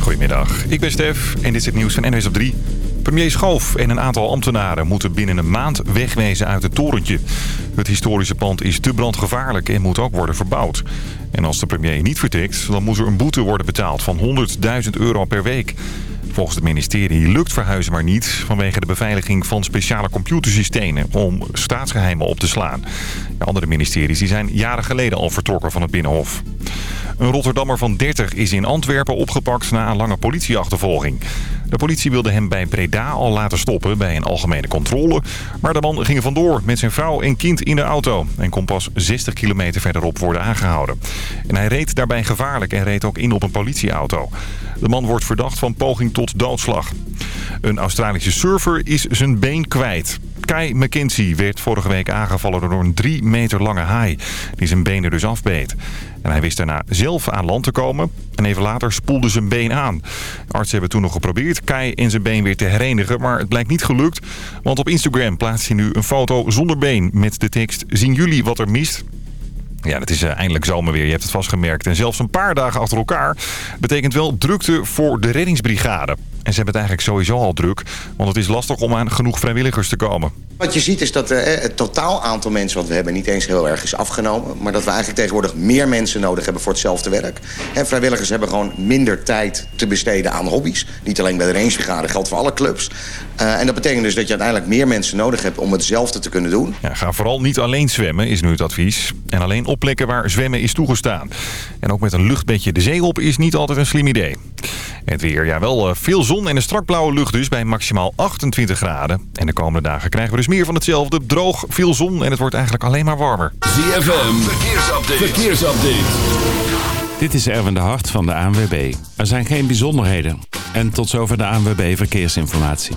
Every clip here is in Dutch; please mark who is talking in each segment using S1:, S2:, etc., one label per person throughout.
S1: Goedemiddag, ik ben Stef en dit is het nieuws van NWS op 3. Premier Schoof en een aantal ambtenaren moeten binnen een maand wegwezen uit het torentje. Het historische pand is te brandgevaarlijk en moet ook worden verbouwd. En als de premier niet vertrekt, dan moet er een boete worden betaald van 100.000 euro per week. Volgens het ministerie lukt verhuizen maar niet vanwege de beveiliging van speciale computersystemen om staatsgeheimen op te slaan. De andere ministeries die zijn jaren geleden al vertrokken van het Binnenhof. Een Rotterdammer van 30 is in Antwerpen opgepakt na een lange politieachtervolging. De politie wilde hem bij Breda al laten stoppen bij een algemene controle. Maar de man ging vandoor met zijn vrouw en kind in de auto. En kon pas 60 kilometer verderop worden aangehouden. En hij reed daarbij gevaarlijk en reed ook in op een politieauto. De man wordt verdacht van poging tot doodslag. Een Australische surfer is zijn been kwijt. Kai McKinsey werd vorige week aangevallen door een drie meter lange haai. Die zijn benen dus afbeet. En hij wist daarna zelf aan land te komen. En even later spoelde zijn been aan. Artsen hebben toen nog geprobeerd Kai en zijn been weer te herenigen. Maar het blijkt niet gelukt. Want op Instagram plaatst hij nu een foto zonder been. Met de tekst, zien jullie wat er mist? Ja, het is uh, eindelijk zomer weer. Je hebt het vastgemerkt. En zelfs een paar dagen achter elkaar betekent wel drukte voor de reddingsbrigade. En ze hebben het eigenlijk sowieso al druk. Want het is lastig om aan genoeg vrijwilligers te komen.
S2: Wat je ziet is dat uh, het totaal aantal mensen wat we hebben niet eens heel erg is afgenomen. Maar dat we eigenlijk tegenwoordig meer mensen nodig hebben voor hetzelfde werk. En vrijwilligers hebben gewoon minder tijd te besteden aan hobby's. Niet alleen bij de rangebrigade, geldt voor alle clubs. Uh, en dat betekent dus dat je uiteindelijk meer mensen nodig hebt om hetzelfde te kunnen doen.
S1: Ja, ga vooral niet alleen zwemmen, is nu het advies. En alleen op plekken waar zwemmen is toegestaan. En ook met een luchtbedje de zee op is niet altijd een slim idee. Het weer, ja wel uh, veel zon en een strak blauwe lucht dus bij maximaal 28 graden. En de komende dagen krijgen we dus meer van hetzelfde. Droog, veel zon en het wordt eigenlijk alleen maar warmer.
S3: ZFM, verkeersupdate. verkeersupdate.
S4: Dit is Erwin de Hart van de ANWB. Er zijn geen bijzonderheden. En tot zover de ANWB Verkeersinformatie.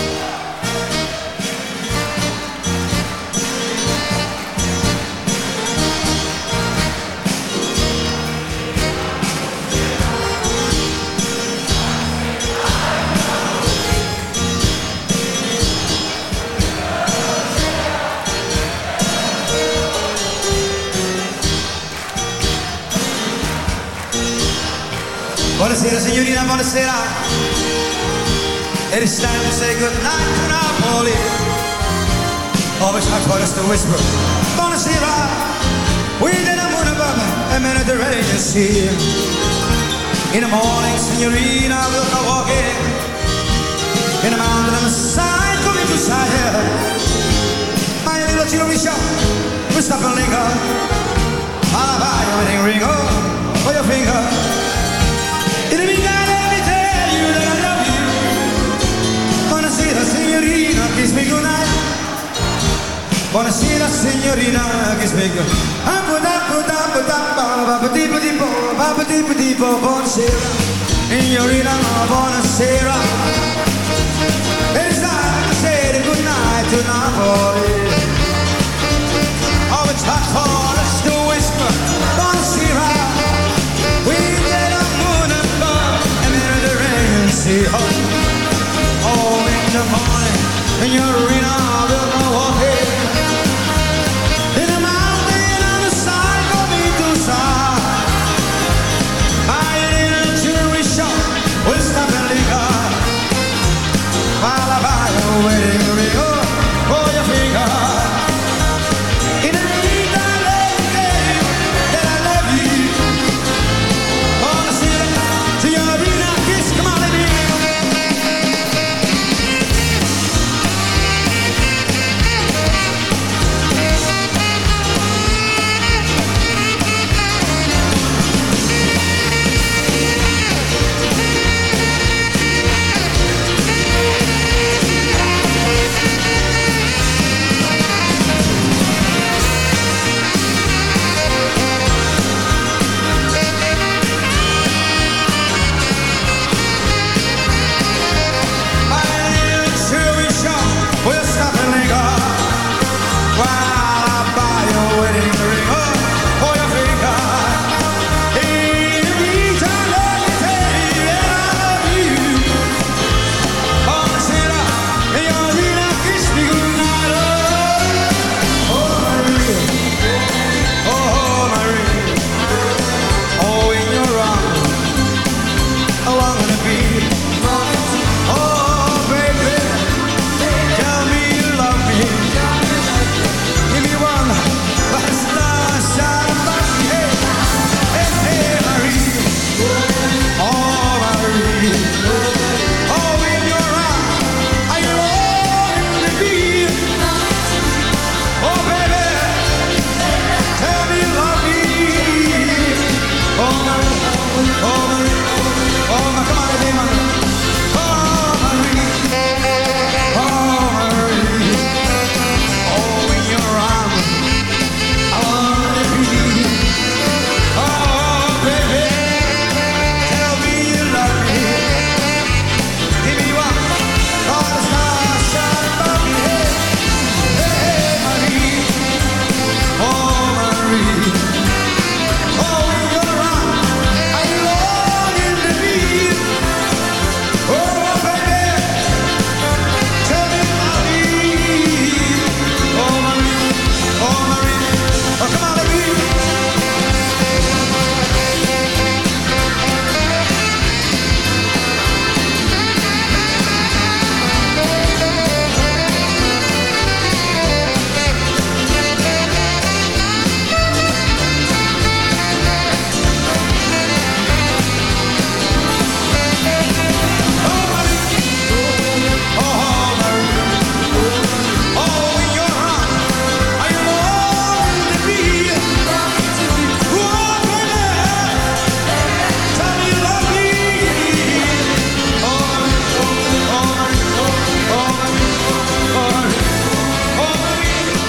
S5: Buonasera signorina, buonasera. It is time to say goodnight to Napoli. Always hard for us to whisper. Buonasera. Did a moon above a Mediterranean sea. In the morning, signorina, we'll go walking. In the mountain on the side, coming to side. My little stop and linger. I'll buy your wedding ring, oh, for your finger. Buonasera, signorina, good. Buonasera, signorina, buonasera. It's time to say goodnight to Napoli. Oh, it's hot for us to whisper. Buonasera. We moon and then the rain see hot. Oh, in the morning, and you're in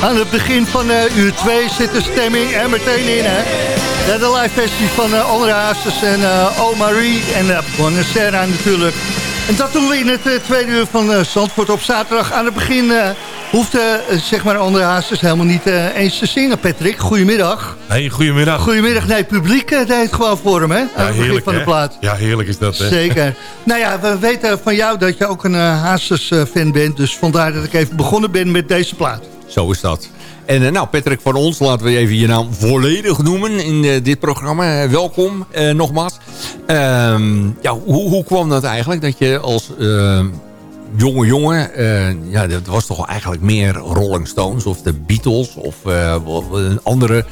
S6: Aan het begin van uh, uur 2 zit de stemming er meteen in, hè? Ja, de live versie van uh, Andere Hazes en uh, Oh Marie en uh, Bonacera natuurlijk. En dat doen we in het tweede uur van Zandvoort op zaterdag. Aan het begin hoefde zeg maar Andere Hazes helemaal niet eens te zingen, Patrick. Goedemiddag.
S7: Hey, goedemiddag.
S6: Goedemiddag. Nee, het publiek deed het gewoon voor hem, hè? Aan ja, het begin van de plaat.
S7: Ja, heerlijk is dat, hè?
S6: Zeker. nou ja, we weten van jou dat je ook een Hazes-fan bent. Dus vandaar dat ik even begonnen ben met deze plaat.
S8: Zo is dat. En uh, nou, Patrick van ons, laten we even je naam volledig noemen in uh, dit programma. Uh, welkom, nogmaals. Ehm, ja, hoe, hoe kwam dat eigenlijk dat je als ehm, jonge jongen... ja, dat was toch eigenlijk meer Rolling Stones of de Beatles of andere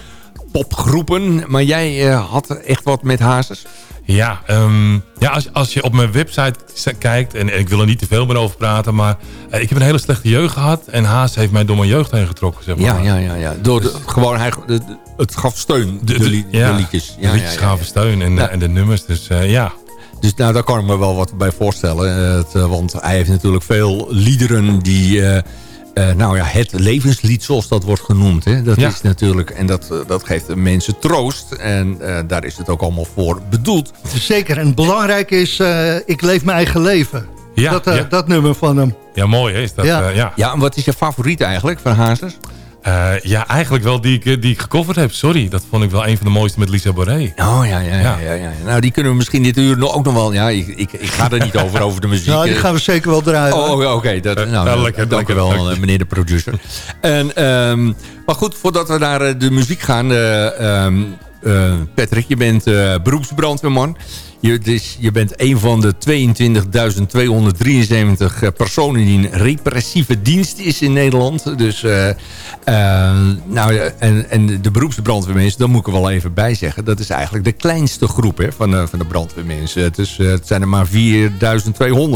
S8: popgroepen. Maar jij had echt wat met Hazes?
S7: Ja, um, ja als, als je op mijn website kijkt... En, ik wil er niet te veel meer over praten... maar uh, ik heb een hele slechte jeugd gehad... en Haas heeft mij door mijn jeugd heen getrokken. Zeg maar.
S8: Ja, ja, ja. ja. Door de, gewoon, hij, de, het gaf steun, de, de,
S7: ja,
S8: de liedjes.
S7: Ja, de liedjes ja, gaven steun en, en de nummers. Dus uh, ja,
S8: dus nou, daar kan ik me wel wat bij voorstellen. Uh, het, want hij heeft natuurlijk veel liederen die uh, nou ja, het levenslied zoals dat wordt genoemd. Hè? Dat is natuurlijk, en dat, uh, dat geeft de mensen troost. En uh, daar is het ook allemaal voor bedoeld.
S6: Zeker, en belangrijk is, ik leef mijn eigen leven. Ja, dat, ja. dat nummer van hem.
S7: Ja, mooi hè? Is dat,
S8: ja.
S7: ja.
S8: ja, en wat is je favoriet eigenlijk van Hazes?
S7: Uh, ja, eigenlijk wel die ik, eh, die ik gecoverd heb. Sorry, dat vond ik wel een van de mooiste met Lisa Boré.
S8: Oh ja, ja, ja. ja. ja, Nou, die kunnen we misschien dit uur ook nog wel... Ja, ik, ik, ik ga er niet over, over de muziek.
S6: Nou, die gaan we zeker wel draaien.
S8: Oh, oké. Okay, dat, nou, uh, lekker, dank u wel, meneer de producer. en, um, maar goed, voordat we naar de muziek gaan... Um, Patrick, je bent beroepsbrandweerman. Je, dus, je bent een van de 22.273 personen die in repressieve dienst is in Nederland. Dus, uh, uh, nou, en, en de beroepsbrandweermensen, daar moet ik er wel even bij zeggen. Dat is eigenlijk de kleinste groep hè, van, uh, van de brandweermensen. Het, is, het zijn er maar 4.200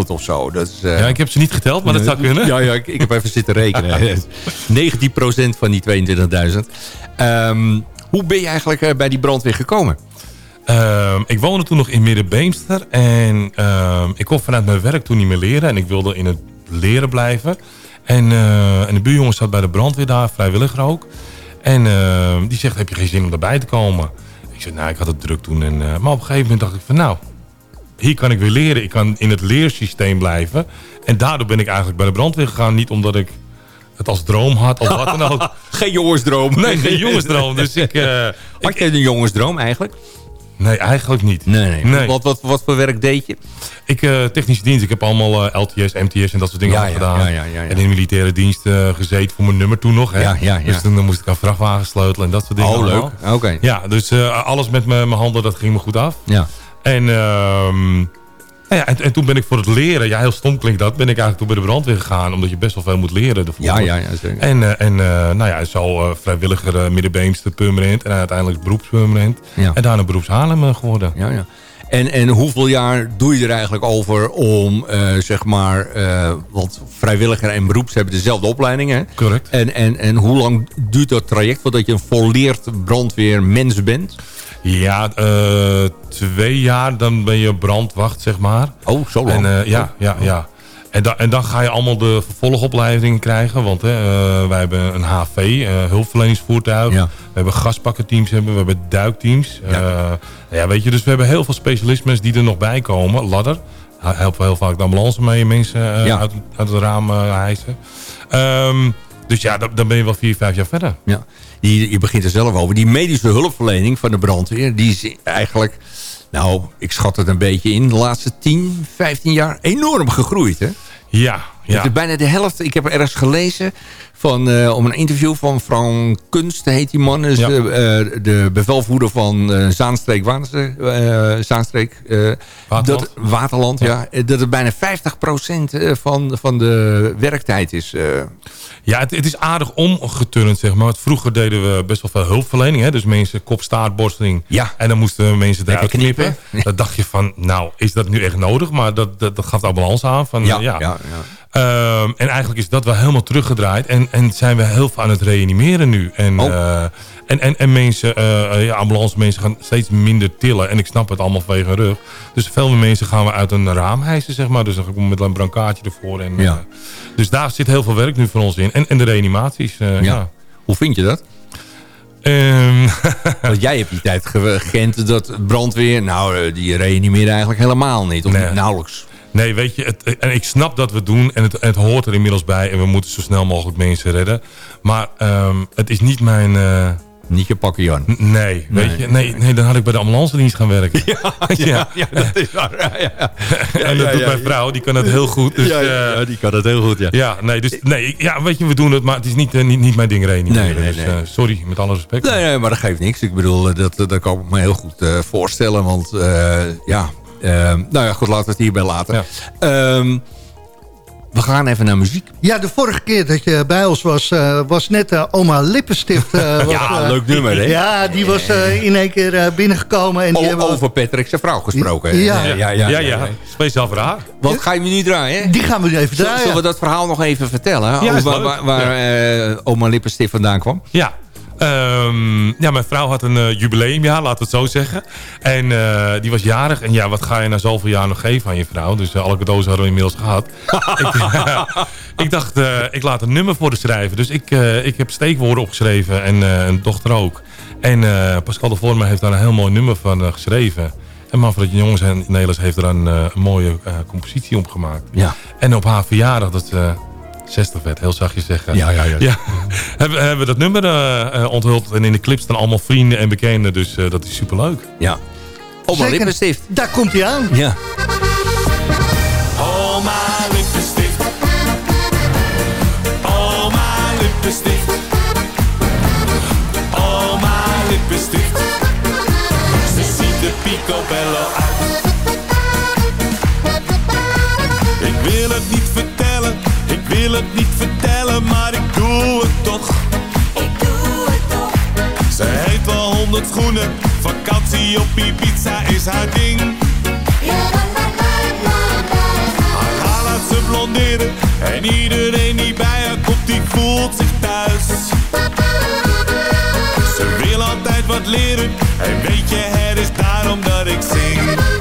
S8: of zo. Dat is,
S7: ja, ik heb ze niet geteld, maar dat zou kunnen.
S8: Ja, ja ik, ik heb even zitten rekenen. 19% van die 22.000. Um, hoe ben je eigenlijk bij die brandweer gekomen?
S7: Uh, ik woonde toen nog in Middenbeemster. En uh, ik kon vanuit mijn werk toen niet meer leren. En ik wilde in het leren blijven. En, uh, de buurjongen zat bij de brandweer daar, vrijwilliger ook. En ehm, die zegt, heb je geen zin om erbij te komen? Ik zei, nou, ik had het druk toen. En, eh, maar op een gegeven moment dacht ik van, nou, hier kan ik weer leren. Ik kan in het leersysteem blijven. En daardoor ben ik eigenlijk bij de brandweer gegaan. Niet omdat ik het als droom had of wat dan ook.
S8: geen jongensdroom.
S7: Nee, geen jongensdroom. Dus ik, uh,
S8: had je een jongensdroom eigenlijk?
S7: Nee, eigenlijk niet.
S8: Nee, nee. nee. Wat, wat, wat voor werk deed je?
S7: Ik, uh, technische dienst. Ik heb allemaal uh, LTS, MTS en dat soort dingen
S8: ja, ja,
S7: gedaan.
S8: Ja, ja, ja,
S7: en in militaire dienst uh, gezeten voor mijn nummer toen nog. Hè.
S8: Ja, ja, ja.
S7: Dus toen moest ik aan vrachtwagen sleutelen en dat soort dingen.
S8: Oh, leuk. Oké. Okay.
S7: Ja, dus alles met mijn handen, dat ging me goed af.
S8: Ja.
S7: En... Um, ja, en, en, toen ben ik voor het leren, ja heel stom klinkt dat, ben ik eigenlijk toen bij de brandweer gegaan. Omdat je best wel veel moet leren. Ervoor.
S8: Ja, ja, ja, zeker.
S7: En, uh, en uh, nou ja, zo uh, vrijwilliger middenbeemster permanent en uiteindelijk beroepspermanent. Ja. En daarna beroepshalem geworden.
S8: Ja, ja. En, en hoeveel jaar doe je er eigenlijk over om, zeg maar, want vrijwilliger en beroeps hebben dezelfde opleidingen.
S7: Correct.
S8: En, en, en hoe lang duurt dat traject voordat je een volleerd brandweermens bent?
S7: Ja, uh, twee jaar dan ben je brandwacht, zeg maar.
S8: Oh, zo lang?
S7: En, uh, ja, ja, ja. En, da en, dan ga je allemaal de vervolgopleiding krijgen. Want hè, uh, wij hebben een HV, hulpverleningsvoertuig. Ja. We hebben gaspakkenteams, hebben, we hebben duikteams. Ja. ja. weet je, dus we hebben heel veel specialismes die er nog bij komen. Ladder, helpen heel vaak de ambulance mee mensen ja. uit, uit, het raam hijsen. Um, dus ja, dan, dan ben je wel vier, vijf jaar verder.
S8: Ja die, je begint er zelf over. Die medische hulpverlening van de brandweer, die is eigenlijk... Nou, ik schat het een beetje in. De laatste 10, 15 jaar enorm gegroeid, hè?
S7: Ja, ja.
S8: Is bijna de helft. Ik heb ergens gelezen van, uh, om een interview van Frank Kunst, heet die man. Is ja. de, uh, de, bevelvoerder van uh, Zaanstreek, Zaanstreek
S7: Waterland.
S8: Dat, Waterland ja. ja. Dat het bijna 50% van, van de werktijd is.
S7: Ja, het, het, is aardig omgeturnd, zeg maar. Want vroeger deden we best wel veel hulpverlening. Hè? Dus mensen kop, staart, borsteling.
S8: Ja.
S7: En dan moesten mensen eruit knippen. knippen. Dan dacht je van, nou, is dat nu echt nodig? Maar dat, dat, dat gaf de ambulance aan. Van,
S8: ja,
S7: ja. Um, en eigenlijk is dat wel helemaal teruggedraaid. En, en zijn we heel veel aan het reanimeren nu. En,
S8: oh.
S7: uh, en, en, en mensen, uh, ja, ambulance mensen gaan steeds minder tillen. En ik snap het allemaal vanwege een rug. Dus veel meer mensen gaan we uit een raam hijsen, zeg maar. Dus dan met een brankaartje ervoor. En,
S8: ja.
S7: uh, dus daar zit heel veel werk nu voor ons in. En, en de reanimaties, ja. ja.
S8: Hoe vind je dat?
S7: Ehm,
S8: Want jij hebt die tijd ge- gekend dat brandweer... Nou, eh, die reanimeerde eigenlijk helemaal niet. Of
S7: Nee.
S8: nauwelijks.
S7: Nee, weet je, het, en ik snap dat we het doen en het, het hoort er inmiddels bij. En we moeten zo snel mogelijk mensen redden. Maar ehm, het is niet mijn... eh,
S8: Niet je pakken, Jan.
S7: n- nee, weet je, nee, nee, dan had ik bij de ambulance dienst gaan werken. Ja,
S8: ja, dat is waar. Ja, ja.
S7: en dat doet mijn vrouw, die kan het heel goed. Dus,
S8: ja,
S7: eh,
S8: ja, die kan dat heel goed, ja.
S7: Ja, nee, dus, nee, ja, weet je, we doen het, maar het is niet, eh, niet, niet mijn ding reanimeren.
S8: Nee, nee,
S7: dus,
S8: nee.
S7: sorry, met alle respect.
S8: Nee, nee, maar dat geeft niks. Ik bedoel, dat, dat kan ik me heel goed voorstellen. Want ja, nou ja, goed, laten we het hierbij laten.
S7: Ja.
S8: Ehm, we gaan even naar muziek.
S6: Ja, de vorige keer dat je bij ons was, eh, was net eh, oma Lippenstift. eh, was,
S8: Ja, leuk nummer, hè?
S6: Ja, die was eh, in één keer eh, binnengekomen. En
S8: O- over Patrick zijn vrouw gesproken.
S6: Ja.
S8: ja, ja,
S7: ja,
S8: ja,
S7: ja,
S8: ja.
S7: speciaal voor haar.
S8: Wat ga je me nu draaien? hè?
S6: Die gaan we nu even draaien.
S8: Zullen we dat verhaal nog even vertellen?
S7: Ja,
S8: waar waar, waar, eh, oma Lippenstift vandaan kwam?
S7: Ja. Ehm, ja, mijn vrouw had een eh, jubileumjaar, laten we het zo zeggen. En eh, die was jarig. En ja, wat ga je na zoveel jaar nog geven aan je vrouw? Dus eh, alle cadeaus hadden we inmiddels gehad. ik, ik dacht, ik laat een nummer voor de schrijven. Dus ik, ik heb steekwoorden opgeschreven en een dochter ook. En Pascal de Vormer heeft daar een heel mooi nummer van geschreven. En Manfred Jongens en Nelis heeft er een, een mooie compositie op gemaakt.
S8: Ja.
S7: En op haar verjaardag, dat 60 werd, heel zachtjes zeggen.
S8: Ja, ja, ja.
S7: ja hebben, hebben we dat nummer eh, eh, onthuld. En in de clip staan allemaal vrienden en bekenden. Dus eh, dat is superleuk.
S8: Ja. Oma. Lippenstift.
S6: Daar komt hij aan.
S8: Ja.
S9: Oma lippenstift. Oma lippenstift. Oma lippenstift. Ze ziet er picobello uit. Wil het niet vertellen, maar ik doe het toch. Ik doe het toch. Ze heeft wel honderd schoenen, vakantie op Ibiza is haar ding. Haar haar laat ze blonderen en iedereen die bij haar komt, die voelt zich thuis. Ze wil altijd wat leren en weet je, het is daarom dat ik zing.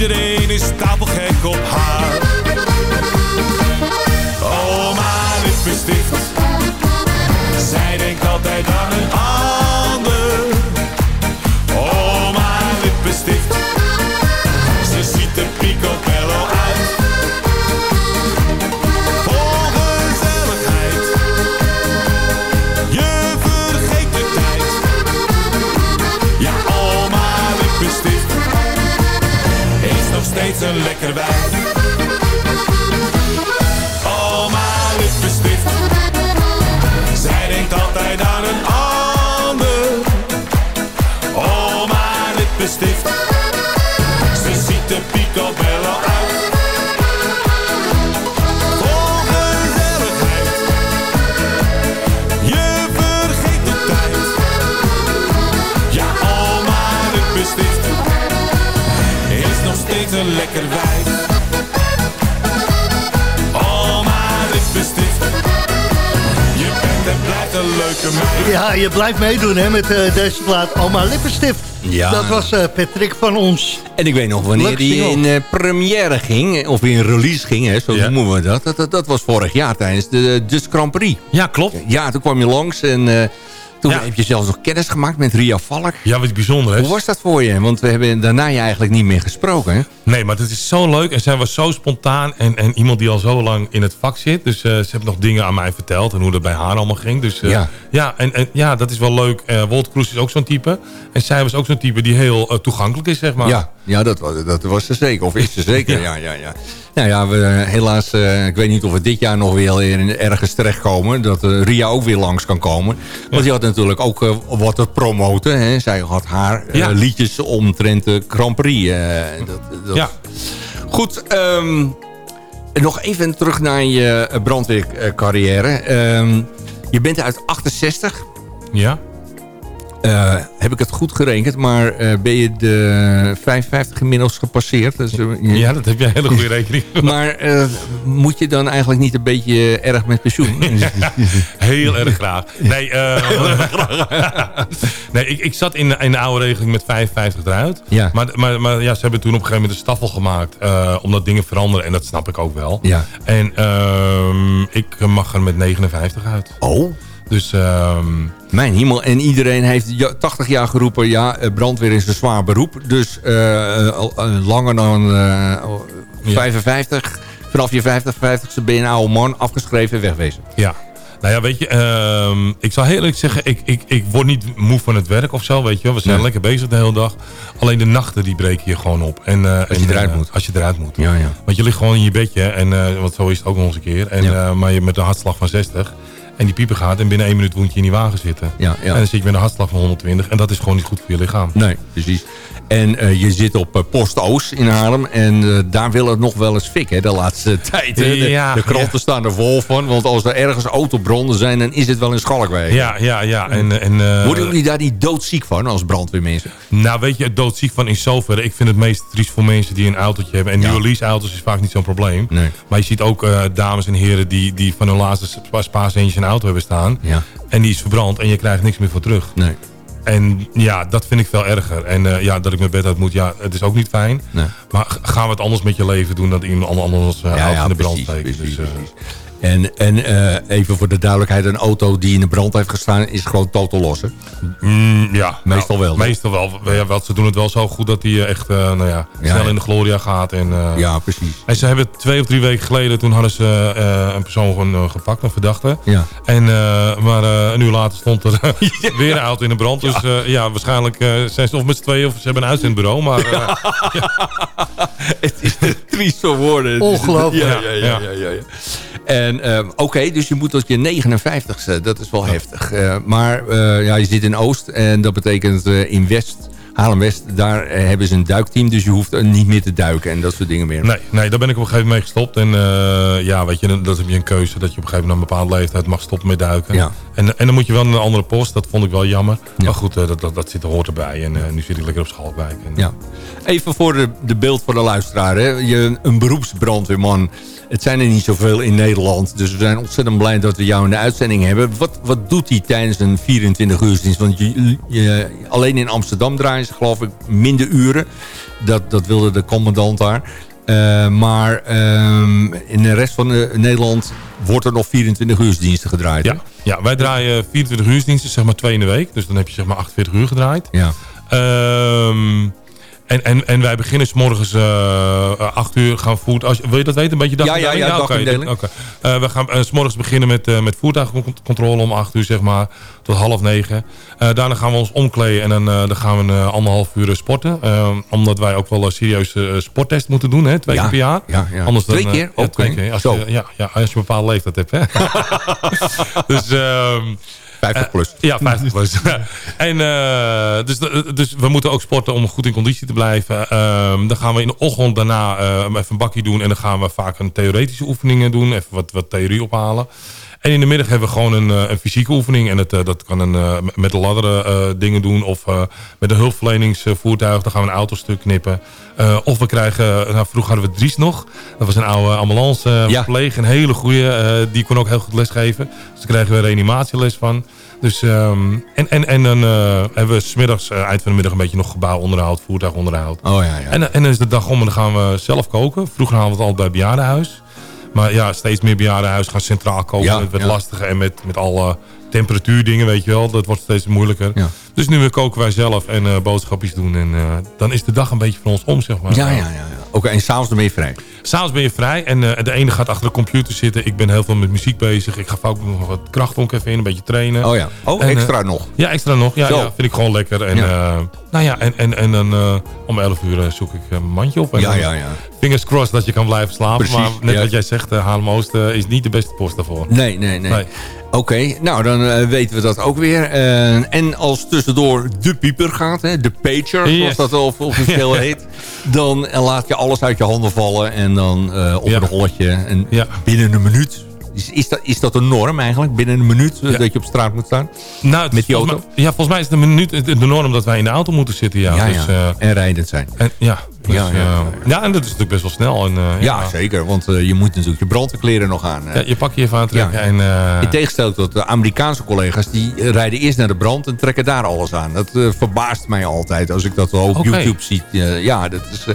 S9: Iedereen is stapelgek op haar. Oma lippenstift, zij denkt altijd aan een ander. Een lekker wijf. Oma lippenstift, je bent en blijft een leuke meid.
S6: Ja, je blijft meedoen hè, met eh, deze plaat. Oma Lippenstift.
S8: Ja.
S6: Dat was eh, Patrick van ons.
S8: En ik weet nog wanneer die in eh, première ging, of in release ging, hè, zo
S7: Ja.
S8: noemen we dat. dat. dat. dat was vorig jaar tijdens de Dutch Grand Prix.
S7: Ja, klopt.
S8: Ja, toen kwam je langs en eh, Toen heb je zelfs nog kennis gemaakt met Ria Valk.
S7: Ja, wat bijzonder is.
S8: Hoe was dat voor je? Want we hebben daarna je eigenlijk niet meer gesproken. Hè?
S7: Nee, maar het is zo leuk. En zij was zo spontaan. En, en iemand die al zo lang in het vak zit. Dus eh, ze heeft nog dingen aan mij verteld. En hoe dat bij haar allemaal ging. Dus uh,
S8: Ja.
S7: ja, en, en, ja, dat is wel leuk. Uh, Wolt Kroes is ook zo'n type. En zij was ook zo'n type die heel eh, toegankelijk is, zeg maar.
S8: Ja, ja dat, was, dat was ze zeker. Of is ze zeker, ja, ja, ja. Nou ja, we, helaas, eh, ik weet niet of we dit jaar nog weer in, ergens terechtkomen. Dat eh, Ria ook weer langs kan komen. Want die had natuurlijk ook eh, wat te promoten. Hè. Zij had haar
S7: Ja.
S8: liedjes omtrent de Grand Prix. dat, dat.
S7: Ja.
S8: Goed, ehm, nog even terug naar je brandweercarrière. Ehm, je bent uit 68.
S7: Ja.
S8: Eh, heb ik het goed gerekend, maar eh, ben je de 55 inmiddels gepasseerd? Dus, je-
S7: ja, dat heb je een hele goede rekening.
S8: Maar moet je dan eigenlijk niet een beetje erg met pensioen?
S7: Heel erg graag. Nee, nee ik, ik zat in, in de oude regeling met 55 eruit.
S8: Ja.
S7: Maar, maar, maar ja, ze hebben toen op een gegeven moment een staffel gemaakt. omdat dingen veranderen. En dat snap ik ook wel.
S8: Ja.
S7: En ehm, ik mag er met 59 uit.
S8: Oh.
S7: Dus ehm,
S8: Mijn hemel. En iedereen heeft ja, 80 jaar geroepen... ja, eh, brandweer is een zwaar beroep. Dus eh, langer dan eh, 55... Vanaf je 50, 50ste ben je een oude man, afgeschreven en wegwezen.
S7: ja. Nou ja, weet je, ehm, ik zal heel eerlijk zeggen, ik, ik, ik word niet moe van het werk of zo, weet je. We zijn
S8: Nee.
S7: lekker bezig de hele dag. Alleen de nachten die breken je gewoon op. En,
S8: Als je
S7: en,
S8: eruit moet.
S7: Als je eruit moet.
S8: Ja, ja.
S7: Want je ligt gewoon in je bedje, en, want zo is het ook nog eens een keer. En,
S8: Ja.
S7: maar je met een hartslag van 60 en die pieper gaat en binnen één minuut moet je in die wagen zitten.
S8: Ja, ja.
S7: En dan zit je met een hartslag van 120 en dat is gewoon niet goed voor je lichaam.
S8: Nee, precies. En eh, je zit op eh, Post Oost in Haarlem. En eh, daar wil het nog wel eens fik, hè, de laatste tijd. Hè. De,
S7: Ja,
S8: de kranten
S7: ja.
S8: staan er vol van. Want als er ergens autobranden zijn, dan is het wel in Schalkwijk.
S7: Ja, ja, ja. En, en, eh,
S8: Worden jullie daar niet doodziek van als brandweermensen?
S7: Nou, weet je, doodziek van in zoverre. Ik vind het meest triest voor mensen die een autootje hebben. En
S8: Ja.
S7: nieuwe leaseauto's is vaak niet zo'n probleem.
S8: Nee.
S7: Maar je ziet ook eh, dames en heren die, die van hun laatste spa- spaarcentje een auto hebben staan.
S8: Ja.
S7: En die is verbrand en je krijgt niks meer voor terug.
S8: Nee.
S7: En ja, dat vind ik veel erger. En eh, ja, dat ik mijn bed uit moet, ja, het is ook niet fijn.
S8: Nee.
S7: Maar gaan we het anders met je leven doen dan iemand anders uh, in de brand
S8: precies,
S7: steken.
S8: precies,
S7: Dus, eh,
S8: precies. En, en eh, even voor de duidelijkheid, een auto die in de brand heeft gestaan is gewoon totaal los. Hè?
S7: Mm, ja,
S8: Meestal wel, hè?
S7: Meestal wel. Ja, wel. Ze doen het wel zo goed dat hij echt eh, nou ja,
S8: Ja,
S7: snel
S8: ja.
S7: in de gloria gaat. En, eh,
S8: Ja, precies.
S7: En ze hebben twee of drie weken geleden, toen hadden ze eh, een persoon gewoon, eh, gepakt, een verdachte.
S8: Ja.
S7: En, eh, maar eh, een uur later stond er weer een auto in de brand. Dus eh, ja, waarschijnlijk eh, zijn ze of met z'n tweeën of ze hebben een uitzendbureau. Maar eh,
S8: Het is triest voor woorden.
S6: Ongelooflijk.
S8: Ja, ja, ja. ja, ja, ja. En ehm, oké, dus je moet tot je 59ste. Dat is wel heftig. Eh, maar eh, ja, je zit in Oost en dat betekent eh, in West, Haarlem-West... daar eh, hebben ze een duikteam, dus je hoeft eh, niet meer te duiken en dat soort dingen meer.
S7: nee, nee, daar ben ik op een gegeven moment mee gestopt. En eh, ja, weet je, dat heb je een keuze dat je op een gegeven moment een bepaalde leeftijd mag stoppen met duiken.
S8: Ja.
S7: En, en dan moet je wel naar een andere post. Dat vond ik wel jammer.
S8: Ja.
S7: Maar goed, eh, dat, dat, dat zit, hoort erbij. En eh, nu zit ik lekker op Schalkwijk. En,
S8: Ja. Even voor de, de beeld voor de luisteraar. Hè. Je, een beroepsbrandweerman. Het zijn er niet zoveel in Nederland. Dus we zijn ontzettend blij dat we jou in de uitzending hebben. Wat, wat doet hij tijdens een 24 uursdienst? Want je, je- alleen in Amsterdam draaien ze geloof ik minder uren. Dat, dat wilde de commandant daar. Eh, maar ehm, in de rest van de, Nederland wordt er nog 24 uursdiensten gedraaid. hè?
S7: Ja, ja, wij draaien 24 uursdiensten, zeg maar twee in de week. Dus dan heb je zeg maar 48 uur gedraaid.
S8: Ja.
S7: Ehm, en, en, en wij beginnen s morgens eh 8 uur gaan voert. Als, wil je dat weten? Een beetje
S8: Ja, ja, ja,
S7: oké.
S8: dagindeling.
S7: Oké. Eh, we gaan eh, s morgens beginnen met, eh met voertuigcontrole om 8 uur, zeg maar, tot half negen. Eh, daarna gaan we ons omkleden en dan, eh, dan gaan we een eh, anderhalf uur sporten. Eh, omdat wij ook wel een serieuze eh, sporttest moeten doen, hè, twee
S8: Ja,
S7: keer per jaar.
S8: ja, ja.
S7: Anders
S8: Twee
S7: dan, eh,
S8: keer?
S7: Ja,
S8: Oké.
S7: twee keer. Als je, ja, ja, als je een bepaalde leeftijd hebt, hè. dus... ehm
S8: 50 plus.
S7: ja, 50 plus. en, eh, dus, dus we moeten ook sporten om goed in conditie te blijven. Ehm, dan gaan we in de ochtend daarna eh, even een bakje doen. En dan gaan we vaak een theoretische oefeningen doen. Even wat, wat theorie ophalen. En in de middag hebben we gewoon een, eh, een fysieke oefening. En het, eh, dat kan een, eh, met de ladderen dingen doen. Of met een hulpverleningsvoertuig. Dan gaan we een autostuk knippen. Eh, of we krijgen... Nou, vroeger hadden we Dries nog. Dat was een oude ambulance
S8: Ja.
S7: verpleeg. Een hele goede. die kon ook heel goed lesgeven. Dus daar krijgen we reanimatieles van. Dus, ehm, en, en, en dan hebben we smiddags, eh eind van de middag, een beetje nog gebouwonderhoud, voertuigonderhoud.
S8: Oh ja, ja.
S7: En, en dan is de dag om en dan gaan we zelf koken. Vroeger hadden we het altijd bij bejaardenhuis. Maar ja, steeds meer bejaardenhuis gaan centraal koken.
S8: Ja,
S7: met met
S8: ja.
S7: lastige en met, met alle temperatuurdingen, weet je wel. Dat wordt steeds moeilijker. Dus nu koken wij zelf en uh, boodschapjes doen. En dan is de dag een beetje van ons om, zeg maar.
S8: Ja, ja, ja. ja. Oké, en s'avonds je vrij?
S7: S'avonds ben je vrij. En de ene gaat achter de computer zitten. Ik ben heel veel met muziek bezig. Ik ga ook nog wat krachtonk even in, een beetje trainen.
S8: Oh ja. Oh, extra nog?
S7: Ja, extra nog. Ja, ja, vind ik gewoon lekker. En, nou ja, en, en, en dan om 11 uur zoek ik een mandje op. En
S8: ja, ja, ja.
S7: Fingers crossed dat je kan blijven slapen. Precies, maar net wat jij zegt, uh, Haarlem Oost is niet de beste post daarvoor.
S8: Nee, nee, nee. nee. Oké, nou dan uh, weten we dat ook weer. Uh, en als tussendoor de pieper gaat, hè, de pager, yes. zoals dat of officieel heet... dan laat je alles uit je handen vallen en dan uh, op een rolletje. En ja. binnen een minuut is, is, dat, is dat een norm eigenlijk? Binnen een minuut dat je op straat moet staan?
S7: Nou, met die auto? ja, volgens mij is het een minuut de norm dat wij in de auto moeten zitten. Ja,
S8: ja, dus, ja. en rijdend zijn.
S7: En, ja, dus, ja, ja, ja, en dat is natuurlijk best wel snel. En, uh,
S8: ja, zeker. Want uh, je moet natuurlijk je brandweerkleren nog aan.
S7: Ja, je pak je even aan trekken. En, uh...
S8: In tegenstelling tot de Amerikaanse collega's... die rijden eerst naar de brand en trekken daar alles aan. Dat verbaast mij altijd als ik dat op okay. YouTube zie. ja, dat is,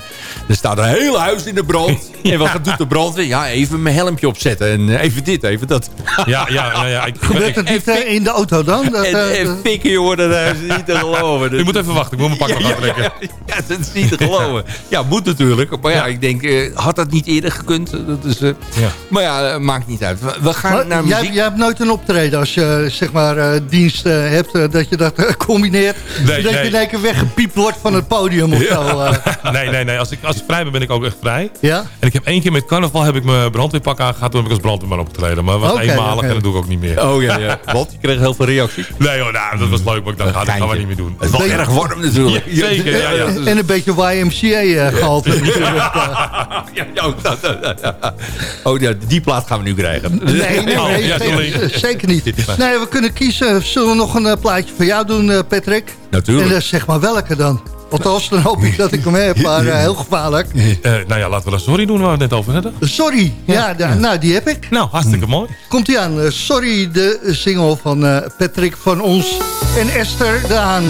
S8: er staat een heel huis in de brand. En wat doet de brandweer? Ja, even mijn helmpje opzetten. En even dit, even dat.
S7: Ja, ja, ja. ja ik,
S6: Gebeurt het niet in de auto dan?
S8: Dat, en, en pikken, jongen, dat is niet te geloven.
S7: Je moet even wachten, ik moet mijn pak nog aantrekken.
S8: Ja, dat is niet te geloven. Ja, moet natuurlijk. Maar ja, ik denk, uh, had dat niet eerder gekund? Dat is, uh, ja. Maar ja, maakt niet uit. We, gaan maar, naar muziek.
S6: Jij, jij, hebt nooit een optreden als je zeg maar uh, dienst hebt, dat je dat combineert. dat nee. je in één keer weggepiept wordt van het podium of zo.
S7: nee, nee, nee. Als ik, als ik vrij ben, ben ik ook echt vrij.
S6: Ja?
S7: En ik heb één keer met carnaval heb ik mijn brandweerpak aangehad. Toen heb ik als brandweerman opgetreden. Maar dat was okay, eenmalig okay. en dat doe ik ook niet meer.
S8: Oh ja, ja. Want je kreeg heel veel reacties.
S7: Nee hoor, nou, dat was leuk. Maar ik dacht, dat gaan we niet meer doen.
S8: Het was erg warm natuurlijk.
S7: Ja, zeker, ja, ja.
S6: En een beetje YMCA gehalte natuurlijk.
S8: oh, ja, die plaat gaan we nu krijgen.
S6: Nee, nee, nee, oh, ja, zeker, zeker niet. Nee, we kunnen kiezen. Zullen we nog een uh, plaatje van jou doen, uh, Patrick?
S8: Natuurlijk.
S6: En uh, zeg maar welke dan? Althans, dan hoop ik dat ik hem heb, maar heel gevaarlijk.
S7: nou ja, laten we dan Sorry doen waar we het net over hadden.
S6: Sorry, ja, ja. nou die heb ik.
S7: Nou, hartstikke mooi.
S6: Komt ie aan. sorry, de single van Patrick van ons en Esther Daan.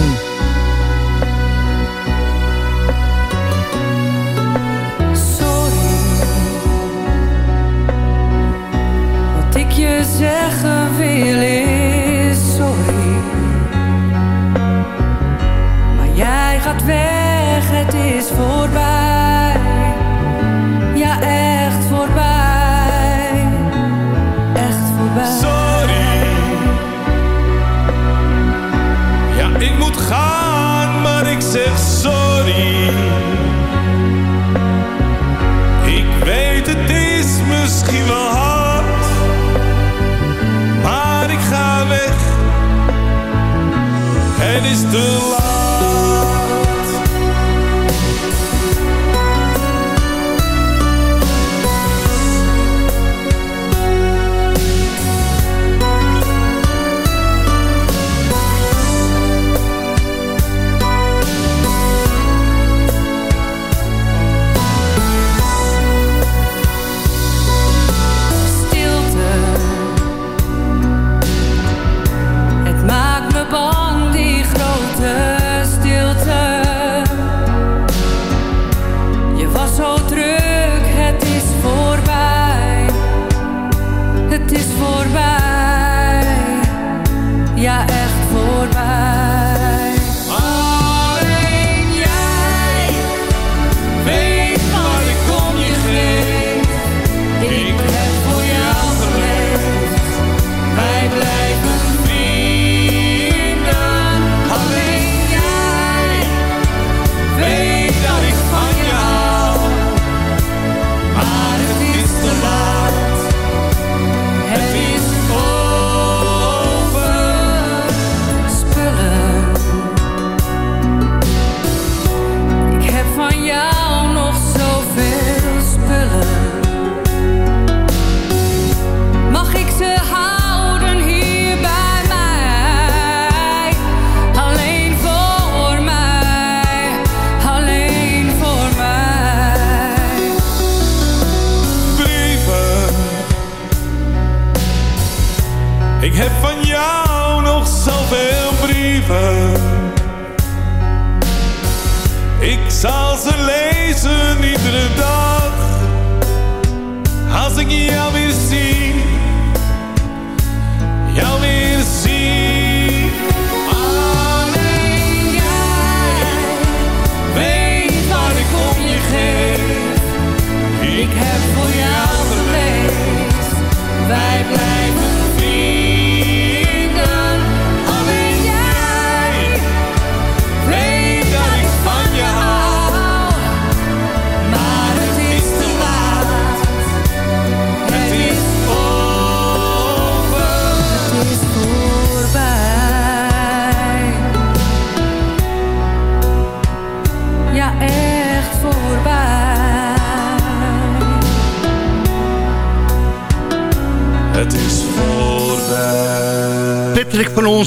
S10: Het is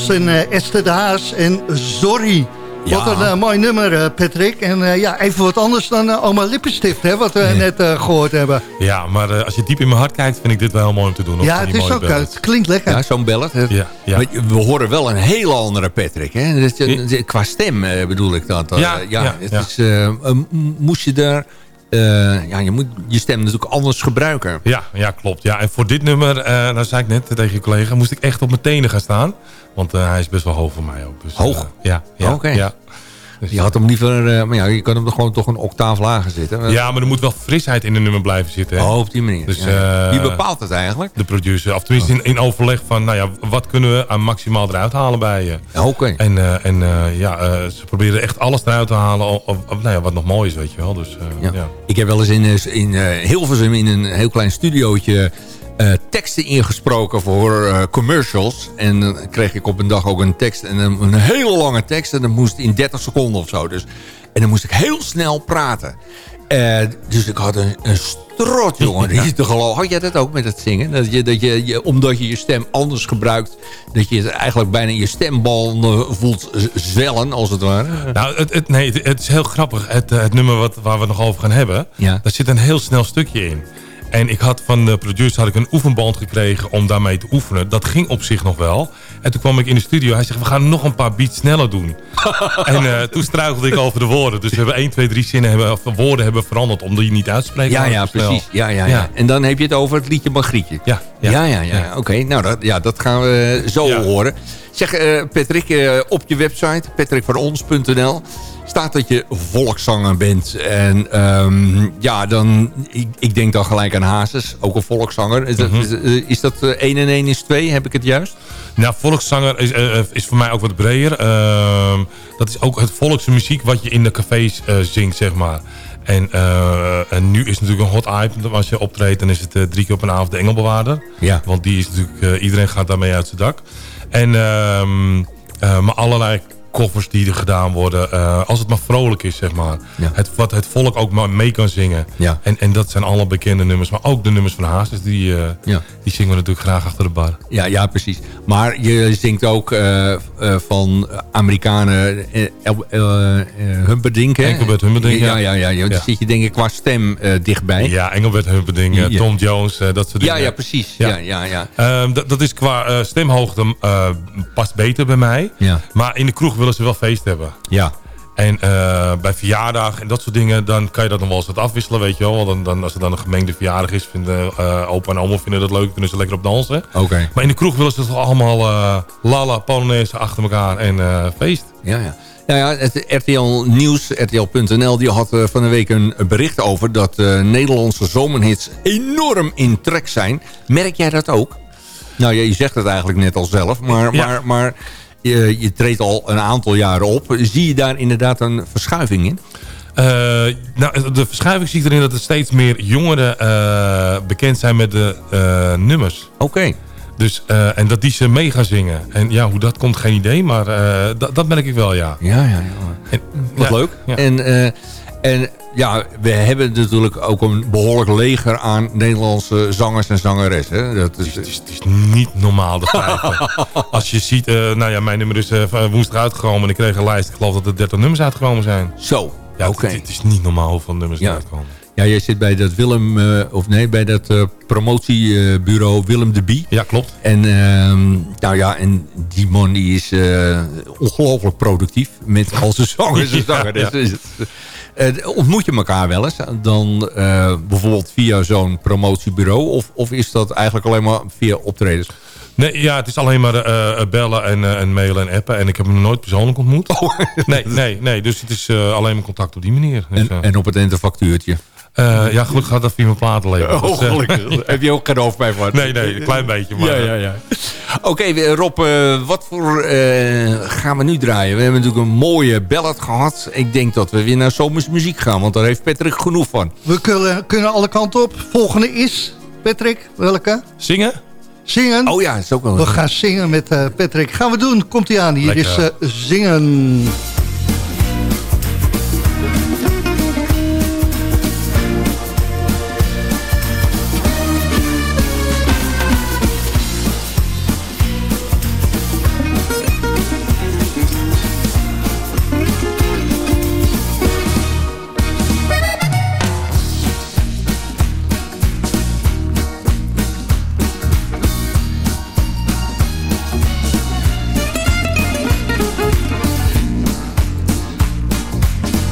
S6: En eh, Esther de Haas en Sorry. Wat een eh, mooi nummer, eh, Patrick. En eh, ja, even wat anders dan eh, Oma Lippenstift, hè, wat we net eh, gehoord hebben.
S7: Ja, maar eh, als je diep in mijn hart kijkt, vind ik dit wel heel mooi om te doen.
S6: ja, het is ook, het klinkt lekker.
S8: Ja, zo'n hè.
S7: Ja, ja.
S8: Maar We horen wel een hele andere Patrick. Hè? Qua stem eh, bedoel ik dat. eh,
S7: Ja,
S8: ja,
S7: ja,
S8: het
S7: ja.
S8: Is, moest je daar... eh, ja, je moet je stem natuurlijk anders gebruiken.
S7: Ja, ja, klopt. Ja, en voor dit nummer, eh nou zei ik net tegen je collega, moest ik echt op mijn tenen gaan staan. Want eh, hij is best wel hoog voor mij ook. Dus,
S8: Hoog?
S7: ja, ja,
S8: Oké.
S7: ja. Dus,
S8: Je had hem liever... eh, maar ja, je kan hem er gewoon toch een octaaf lager zitten.
S7: ja, maar er moet wel frisheid in de nummer blijven zitten. Hè?
S8: Oh, op die manier.
S7: Dus,
S8: ja.
S7: eh,
S8: Wie bepaalt het eigenlijk?
S7: De producer. Of tenminste in, in overleg van, nou ja, wat kunnen we aan maximaal eruit halen bij je?
S8: Ja, Oké.
S7: En, eh, en ja, ze proberen echt alles eruit te halen of, of- nou ja, wat nog mooi is, weet je wel. Dus,
S8: Ja. Ik heb wel eens in, in Hilversum in een heel klein studiootje eh, teksten ingesproken voor eh, commercials. En dan kreeg ik op een dag ook een tekst. En een, een hele lange tekst. En dat moest in 30 seconden of zo. Dus, en dan moest ik heel snel praten. Eh, dus ik had een, een strot, jongen. Is te geloven. Had jij dat ook met het zingen? Dat je, dat je, je, omdat je je stem anders gebruikt... dat je eigenlijk bijna je stembal voelt zwellen, als het ware.
S7: Nou, het, het, nee, het, het is heel grappig. Het, het nummer wat, waar we het nog over gaan hebben,
S8: Ja.
S7: daar zit een heel snel stukje in. En ik had van de producer had ik een oefenband gekregen om daarmee te oefenen. Dat ging op zich nog wel. En toen kwam ik in de studio. Hij zegt, we gaan nog een paar beats sneller doen. en eh, toen struikelde ik over de woorden. Dus we hebben 1, 2, 3 zinnen hebben, of woorden hebben veranderd. Om die niet uit te spreken.
S8: Ja, ja, precies. Ja, ja, ja.
S7: Ja.
S8: En dan heb je het over het liedje Magrietje.
S7: Ja,
S8: Ja,
S7: ja.
S8: ja, ja. Oké, nou dat, ja, dat gaan we zo horen. Zeg, eh, Patrick, eh, op je website, patrickvanons.nl... staat dat je volkszanger bent. En ehm, ja, dan... Ik, ik denk dan gelijk aan Hazes, ook een volkszanger. Is, dat,
S7: Mhm.
S8: is, eh, is dat 1 en 1 is 2? Heb ik het juist?
S7: Nou, volkszanger is, eh, is voor mij ook wat breder. Ehm, dat is ook het volkse muziek wat je in de cafés eh, zingt, zeg maar. En, eh, en nu is het natuurlijk een hot item. Als je optreedt, dan is het eh, drie keer op een avond de Engelbewaarder.
S8: Ja.
S7: Want die is natuurlijk, eh, iedereen gaat daarmee uit zijn dak. En, ehm, eh, maar allerlei koffers die er gedaan worden. eh, als het maar vrolijk is, zeg maar.
S8: Ja.
S7: Het, wat het volk ook maar mee kan zingen.
S8: Ja.
S7: En, en dat zijn alle bekende nummers. Maar ook de nummers van Hazes, die, eh,
S8: Ja.
S7: die zingen we natuurlijk graag achter de bar.
S8: Ja, ja, precies. Maar je zingt ook eh, van Amerikanen Humperdinck, hè?
S7: Engelbert Humperdinck,
S8: ja.
S7: ja.
S8: Ja, ja, ja. Dan
S7: Ja.
S8: zit je denk ik qua stem dichtbij.
S7: Ja, Engelbert Humperdinck,
S8: Ja.
S7: Tom Jones, dat soort
S8: Ja,
S7: dingen.
S8: ja, precies. Ja,
S7: Ja.
S8: ja, ja.
S7: Ehm, dat- dat is qua stemhoogte past beter bij mij.
S8: Ja.
S7: Maar in de kroeg willen ze wel feest hebben.
S8: Ja.
S7: En eh, bij verjaardag en dat soort dingen, dan kan je dat nog wel eens wat afwisselen, weet je wel. Want dan, dan, als het dan een gemengde verjaardag is, vinden eh, opa en oma vinden dat leuk, kunnen ze lekker op dansen.
S8: Oké.
S7: Maar in de kroeg willen ze toch allemaal eh lala, polonaise achter elkaar en feest.
S8: Ja, ja. Nou ja, het RTL Nieuws, RTL.nl, die had van de week een bericht over dat Nederlandse zomerhits enorm in trek zijn. Merk jij dat ook? Nou ja, je zegt het eigenlijk net al zelf, maar,
S7: Ja.
S8: maar, maar je, je treedt al een aantal jaren op. Zie je daar inderdaad een verschuiving in?
S7: Eh, nou, de verschuiving zie ik erin dat er steeds meer jongeren eh, bekend zijn met de eh, nummers.
S8: Oké.
S7: Dus, en dat die ze mee gaan zingen. En ja, hoe dat komt, geen idee. Maar dat, merk ik wel, ja.
S8: Ja, ja, ja.
S7: En,
S8: Wat
S7: ja,
S8: leuk.
S7: ja.
S8: En, en ja, we hebben natuurlijk ook een behoorlijk leger aan Nederlandse zangers en zangeressen. Dat
S7: Het
S8: is,
S7: het, is, het is niet normaal, de feiten. Als je ziet, eh, nou ja, mijn nummer is van woensdag uitgekomen. En ik kreeg een lijst. Ik geloof dat er 30 nummers uitgekomen zijn.
S8: zo.
S7: Ja,
S8: Oké.
S7: het, het is niet normaal hoeveel nummers
S8: Ja.
S7: er uitkomen.
S8: Ja, jij zit bij dat Willem, eh, of nee, bij dat promotiebureau Willem de Bie.
S7: Ja, klopt.
S8: En, ehm, nou ja, en die man die is ongelooflijk productief met al zijn zangers en zangers.
S7: ja.
S8: Dus, ontmoet je elkaar wel eens dan eh, bijvoorbeeld via zo'n promotiebureau? Of, of is dat eigenlijk alleen maar via optredens?
S7: Nee, ja, het is alleen maar eh, bellen en, eh, en mailen en appen. En ik heb hem nooit persoonlijk ontmoet. Nee, nee, nee. Dus het is eh, alleen maar contact op die manier. Dus,
S8: En,
S7: eh,
S8: en op het eind een factuurtje.
S7: Eh, ja, gelukkig gaat dat via mijn platenlabel. Dus, eh,
S8: Heb je ook geen hoofdpijn van?
S7: nee, nee, een klein beetje. Maar,
S8: Ja, ja, ja. Oké, Rob, eh, wat voor eh, gaan we nu draaien? We hebben natuurlijk een mooie ballad gehad. Ik denk dat we weer naar zomers muziek gaan, want daar heeft Patrick genoeg van.
S6: We kunnen, kunnen alle kanten op. Volgende is, Patrick, welke?
S7: Zingen?
S6: Zingen.
S8: Oh ja, dat is ook wel...
S6: We gaan zingen met eh, Patrick. Gaan we doen. Komt hij aan. Hier
S7: Lekker.
S6: is eh, zingen.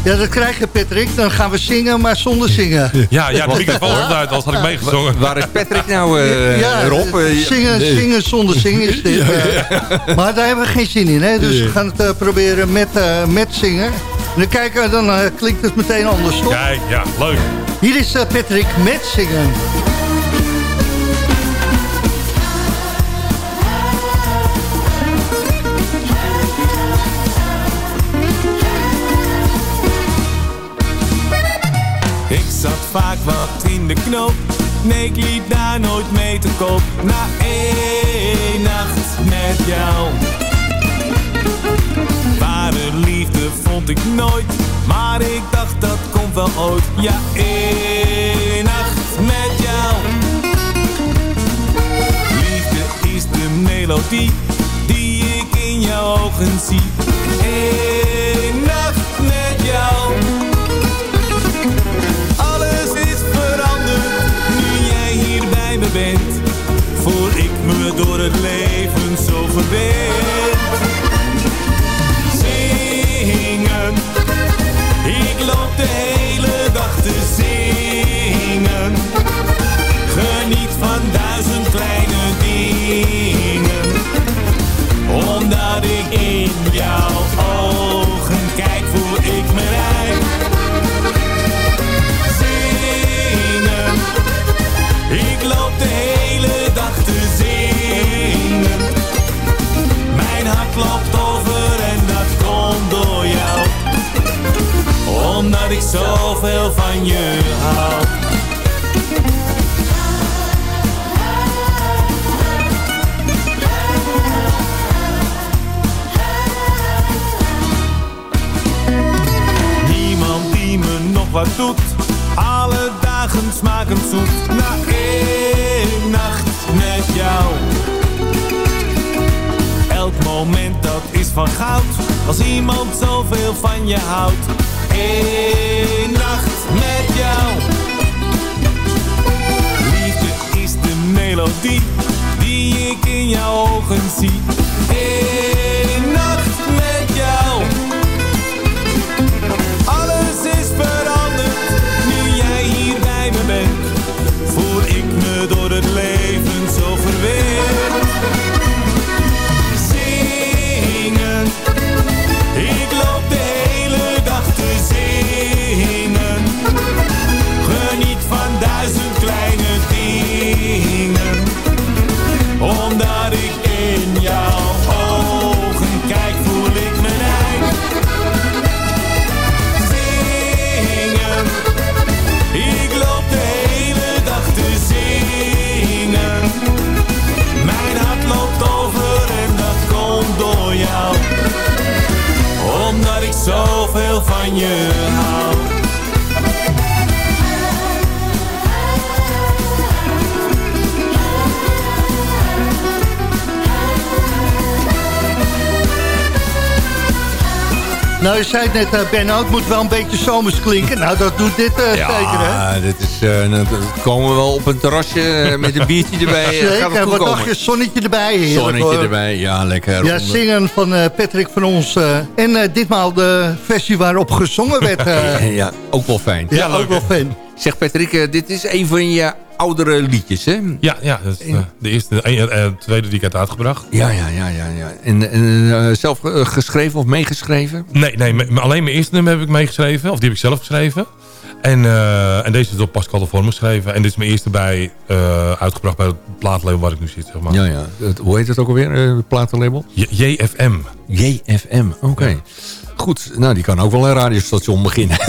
S6: Ja, dat krijg je Patrick. Dan gaan we zingen, maar zonder zingen.
S7: Ja, ja de microfoon stond uit, anders had ik meegezongen.
S8: Waar is Patrick nou, eh,
S6: ja,
S8: Rob? Eh,
S6: zingen,
S8: nee.
S6: zingen zonder zingen is dit. eh. Maar daar hebben we geen zin in, hè? dus we gaan het eh, proberen met, eh, met zingen. En dan kijken we, dan eh, klinkt het meteen anders, toch?
S7: Kijk, ja, leuk.
S6: Hier is eh, Patrick met zingen.
S9: De knoop. Nee, ik liep daar nooit mee te koop. Na één nacht met jou. Ware liefde vond ik nooit. Maar ik dacht dat komt wel ooit. Ja, één nacht met jou. Liefde is de melodie die ik in jouw ogen zie. Door het leven zo verwend. Zoveel van je hou. Niemand die me nog wat doet. Alle dagen smaken zoet. Na één nacht met jou. Elk moment dat is van goud. Als iemand zoveel van je houdt. Eén nacht met jou. Liefde is de melodie die ik in jouw ogen zie. Van je hou.
S6: Nou, je zei het net, uh, Benno, het moet wel een beetje zomers klinken. Nou, dat doet dit uh, zeker, hè?
S8: Ja, dit is, uh, dan komen we wel op een terrasje eh, met een biertje erbij.
S6: Zeker, wat dacht je? Zonnetje erbij. Heerlijk,
S8: Zonnetje
S6: hoor.
S8: erbij, ja, lekker.
S6: Ja, zingen van Patrick van ons. En ditmaal de versie waarop gezongen werd.
S8: ja, ook wel fijn.
S6: Ja, ja ook wel fijn.
S8: Zeg Patrick, dit is een van je oudere liedjes, hè?
S7: Ja, ja dat is de eerste, de tweede die ik had uitgebracht.
S8: Ja, ja, ja, ja. ja. En, en zelf geschreven of meegeschreven?
S7: Nee, nee, alleen mijn eerste nummer heb ik meegeschreven. Of die heb ik zelf geschreven. En, en deze is door Pascal de Vorm geschreven. En dit is mijn eerste bij, uitgebracht bij het plaatlabel waar ik nu zit, zeg maar.
S8: Ja, ja. Het, hoe heet het ook alweer, het plaatlabel?
S7: JFM.
S8: JFM, oké. Okay. Ja. Goed, nou die kan ook wel een radiostation beginnen.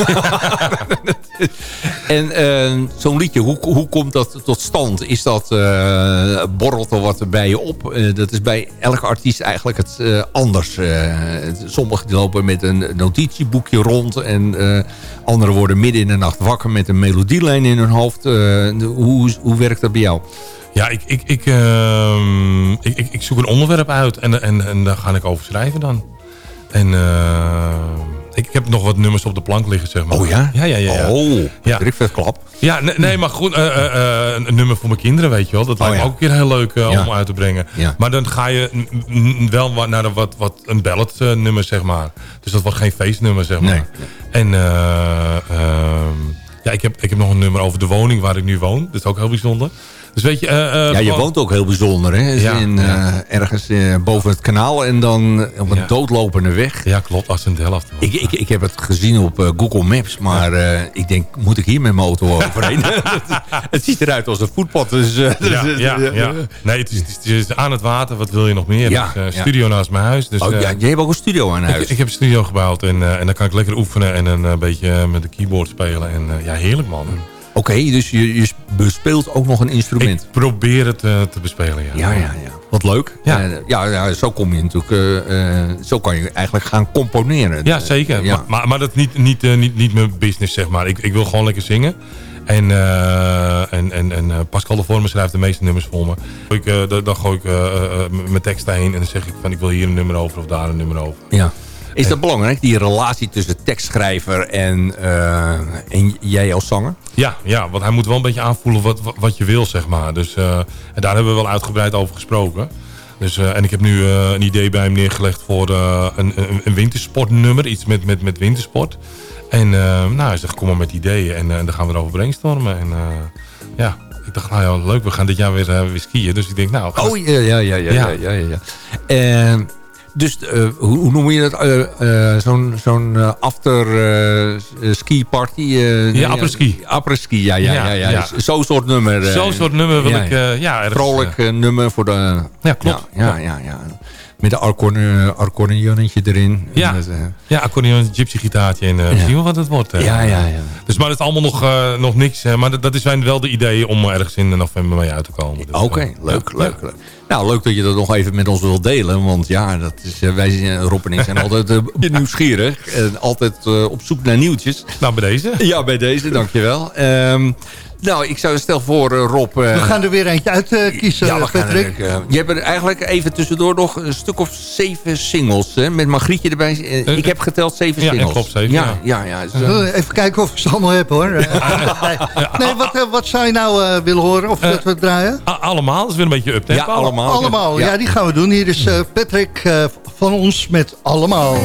S8: en uh, zo'n liedje, hoe, hoe komt dat tot stand? Is dat, uh, borrelt er wat bij je op? Uh, dat is bij elke artiest eigenlijk het anders. sommigen lopen met een notitieboekje rond... en anderen worden midden in de nacht wakker met een melodielijn in hun hoofd. hoe, hoe werkt dat bij jou?
S7: Ja, ik, ik, ik, uh, ik, ik, ik, zoek een onderwerp uit en, en, en daar ga ik over schrijven dan. En uh, ik, heb nog wat nummers op de plank liggen, zeg maar.
S8: Oh ja?
S7: Ja, ja, ja. ja.
S8: Oh,
S7: Ja.
S8: klap.
S7: Ja, nee, nee, maar goed, eh, eh, eh, een nummer voor mijn kinderen, weet je wel. Dat lijkt
S8: ja.
S7: me ook een keer heel leuk eh,
S8: Ja.
S7: om uit te brengen. Maar dan ga je wel naar een, wat, wat, een ballad eh, nummer, zeg maar. Dus dat wordt geen feestnummer, zeg maar.
S8: Nee.
S7: En eh, ehm, ja, ik heb, ik heb nog een nummer over de woning waar ik nu woon. Dat is ook heel bijzonder. Dus weet je... eh, eh,
S8: Ja, je
S7: gewoon-
S8: woont ook heel bijzonder, hè?
S7: Ja,
S8: in,
S7: ja.
S8: eh, ergens boven het kanaal en dan op een
S7: Ja.
S8: doodlopende weg.
S7: Ja, klopt. Assendelft.
S8: Ik, ik, ik heb het gezien op Google Maps, maar ik denk, moet ik hier met mijn auto overheen? het ziet eruit als een voetpad. Dus,
S7: Ja,
S8: dus,
S7: ja, ja. Nee, het is, het is- aan het water. Wat wil je nog meer?
S8: Ja,
S7: Dus, studio naast mijn huis. Dus,
S8: Oh, ja, jij hebt ook een studio aan huis.
S7: Ik, ik heb een studio gebouwd en, en dan kan ik lekker oefenen en een beetje met de keyboard spelen. En ja, heerlijk man.
S8: Oké, dus je, je bespeelt ook nog een instrument.
S7: Ik probeer het eh, te bespelen, ja.
S8: Ja, ja, ja. Wat leuk.
S7: Ja.
S8: Eh, ja, ja, zo kom je natuurlijk, eh, zo kan je eigenlijk gaan componeren.
S7: Ja, zeker.
S8: Ja.
S7: Maar, maar, maar dat is niet, niet, niet, niet mijn business, zeg maar. Ik, ik wil gewoon lekker zingen. En, en, en, en Pascal de Vormer schrijft de meeste nummers voor me. Ik, dan, gooi ik mijn teksten heen en dan zeg ik van ik wil hier een nummer over of daar een nummer over.
S8: Ja. Is dat belangrijk, die relatie tussen tekstschrijver en, eh, en jij als zanger?
S7: Ja, ja, want hij moet wel een beetje aanvoelen wat, wat, wat je wil, zeg maar. Dus, eh, en daar hebben we wel uitgebreid over gesproken. Dus, eh, en ik heb nu een idee bij hem neergelegd voor een, een, een wintersportnummer. Iets met, met, met wintersport. En nou, hij zegt, kom maar met ideeën. En dan gaan we erover brainstormen. En ja, ik dacht, nou ja, leuk, we gaan dit jaar weer, weer skiën. Dus ik denk, nou...
S8: Oh, ja, ja, ja, ja. ja.
S7: Ja.
S8: ja, ja, Eh, dus eh, hoe, hoe noem je dat? Eh, Zo'n zo'n after ski party? eh, nee,
S7: après-ski.
S8: Après-ski, ja, ja, ja.
S7: Ja,
S8: ja,
S7: ja.
S8: Zo'n soort nummer.
S7: Zo'n soort nummer wil
S8: ja,
S7: ik,
S8: ja.
S7: ja... ergens,
S8: Vrolijk nummer voor de...
S7: Ja, klopt.
S8: Ja, ja, ja. ja. Met een accordeon- accordeonnetje erin.
S7: Ja.
S8: Dat,
S7: Ja, accordeon, gypsy gitaartje en we zien wel wat het wordt.
S8: ja, ja, ja.
S7: Dus maar het is allemaal nog, nog niks. maar dat, dat is zijn wel de idee om ergens in november mee uit te komen. Dus,
S8: Oké, leuk,
S7: ja.
S8: leuk, leuk. Nou, leuk dat je dat nog even met ons wilt delen. Want ja, dat is, eh, wij zijn, Rob en ik zijn altijd eh, nieuwsgierig. En altijd eh, op zoek naar nieuwtjes.
S7: Nou, bij deze.
S8: Ja, bij deze, dankjewel. Ehm nou, ik zou stel voor, eh, Rob... eh,
S9: We gaan er weer eentje uit eh, kiezen,
S8: ja, we gaan
S9: Patrick.
S8: er, je hebt er eigenlijk even tussendoor nog een stuk of zeven singles. Hè, met Margrietje erbij. Ik heb geteld zeven
S7: ja,
S8: singles.
S7: klopt, zeven,
S8: Ja, ja, ja. dus, eh,
S9: Eh, Even kijken of ik ze allemaal heb, hoor. Nee, wat, wat zou je nou eh, willen horen? Of dat we draaien?
S7: Allemaal, dat is weer een beetje up
S8: ja, allemaal.
S9: Allemaal, ja. die gaan we doen. Hier is eh, Patrick eh, van ons met Allemaal.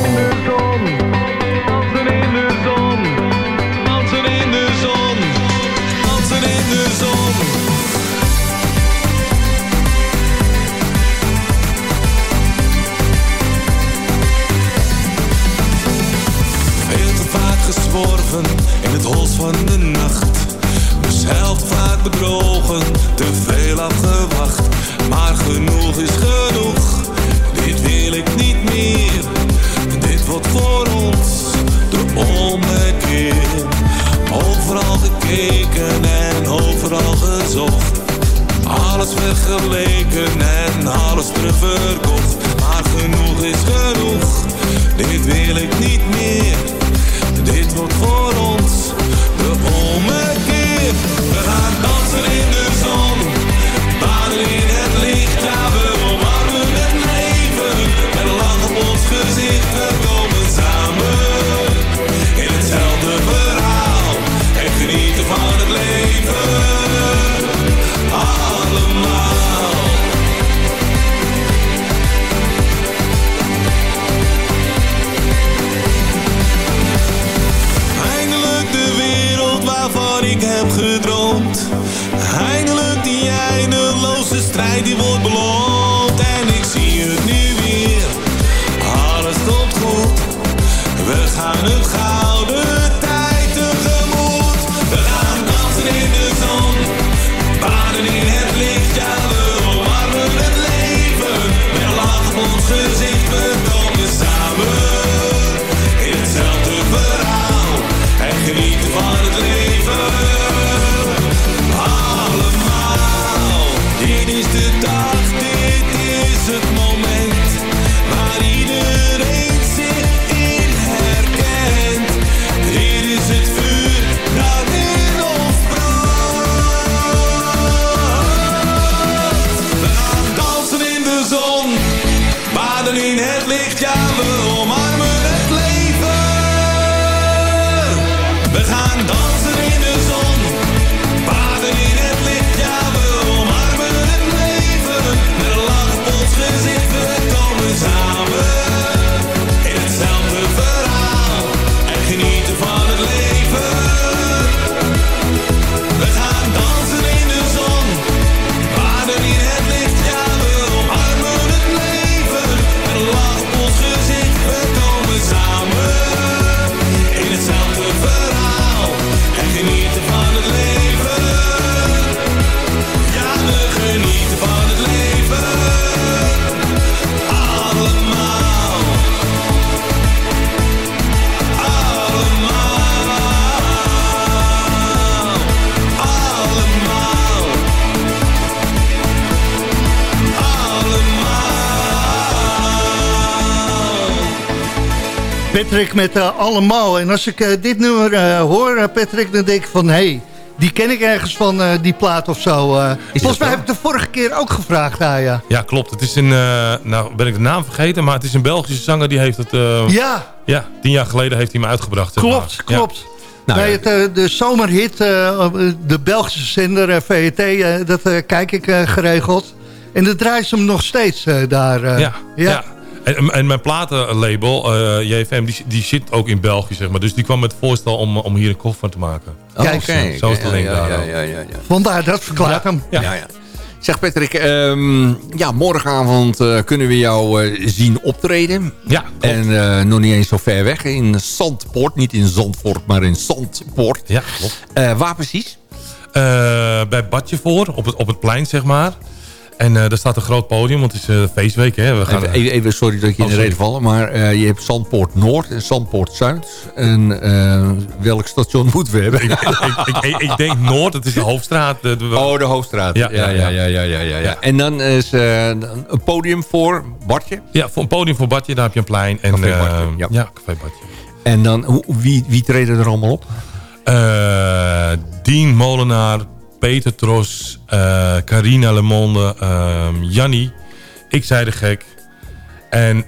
S6: Patrick met uh, Allemaal. En als ik uh, dit nummer uh, hoor, Patrick, dan denk ik van... hé, hey, die ken ik ergens van die plaat of zo. volgens mij heb ik de vorige keer ook gevraagd aan ja.
S7: Ja, klopt. Het is een... nou, ben ik de naam vergeten, maar het is een Belgische zanger die heeft het...
S6: ja.
S7: Ja, tien jaar geleden heeft hij me uitgebracht.
S6: Klopt, maar. klopt. Ja. Nou, Bij het, de zomerhit, de Belgische zender VET, dat kijk ik geregeld. En dat draait ze hem nog steeds daar.
S7: ja, ja. En, en mijn platenlabel, uh, JFM, die, die zit ook in België, zeg maar. Dus die kwam met het voorstel om, om hier een koffer van te maken.
S6: Oh, Kijk, okay.
S7: zo is het alleen
S6: ja,
S7: daar.
S6: Ja, ja, ja, Vandaar, dat verklaart hem.
S8: Ja. Ja, Zeg Patrick, um, ja, morgenavond uh, kunnen we jou uh, zien optreden.
S7: Ja,
S8: klopt. En uh, nog niet eens zo ver weg, in Zandpoort. Niet in Zandvoort, maar in Zandpoort.
S7: Ja, klopt.
S8: waar precies?
S7: bij Badje voor, op het, op het plein, zeg maar. En uh, er staat een groot podium, want het is uh, feestweek. Hè. We gaan...
S8: even, even, sorry dat ik je in de reden vallen, maar uh, je hebt Zandpoort Noord en Zandpoort Zuid. En welk station moeten we hebben?
S7: ik, ik, ik, ik, denk Noord, het is de Hoofdstraat.
S8: Oh, de Hoofdstraat. Ja, ja, ja. ja, ja, ja, ja. En dan is een podium voor Bartje?
S7: Ja, voor een podium voor Bartje, daar heb je een plein. En, Café Bartje. Ja. ja, Café Bartje.
S8: En dan, wie, wie treden er allemaal op?
S7: Dien Molenaar, Peter Tros, uh, Carina Lemonde, uh, Jannie, Ik zei de gek en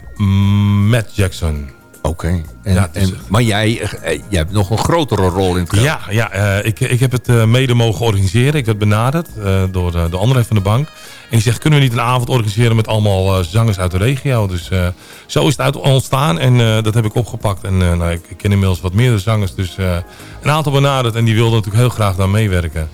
S7: Matt Jackson.
S8: Oké. Ja, maar jij, eh, jij hebt nog een grotere rol in het
S7: Ja, ja uh, ik, ik heb het mede mogen organiseren. Ik werd benaderd door de André van de Bank. En die zegt, kunnen we niet een avond organiseren met allemaal zangers uit de regio? Dus zo is het uit ontstaan en dat heb ik opgepakt. En nou, ik, ik, ken inmiddels wat meerdere zangers. Dus een aantal benaderd en die wilden natuurlijk heel graag daar meewerken.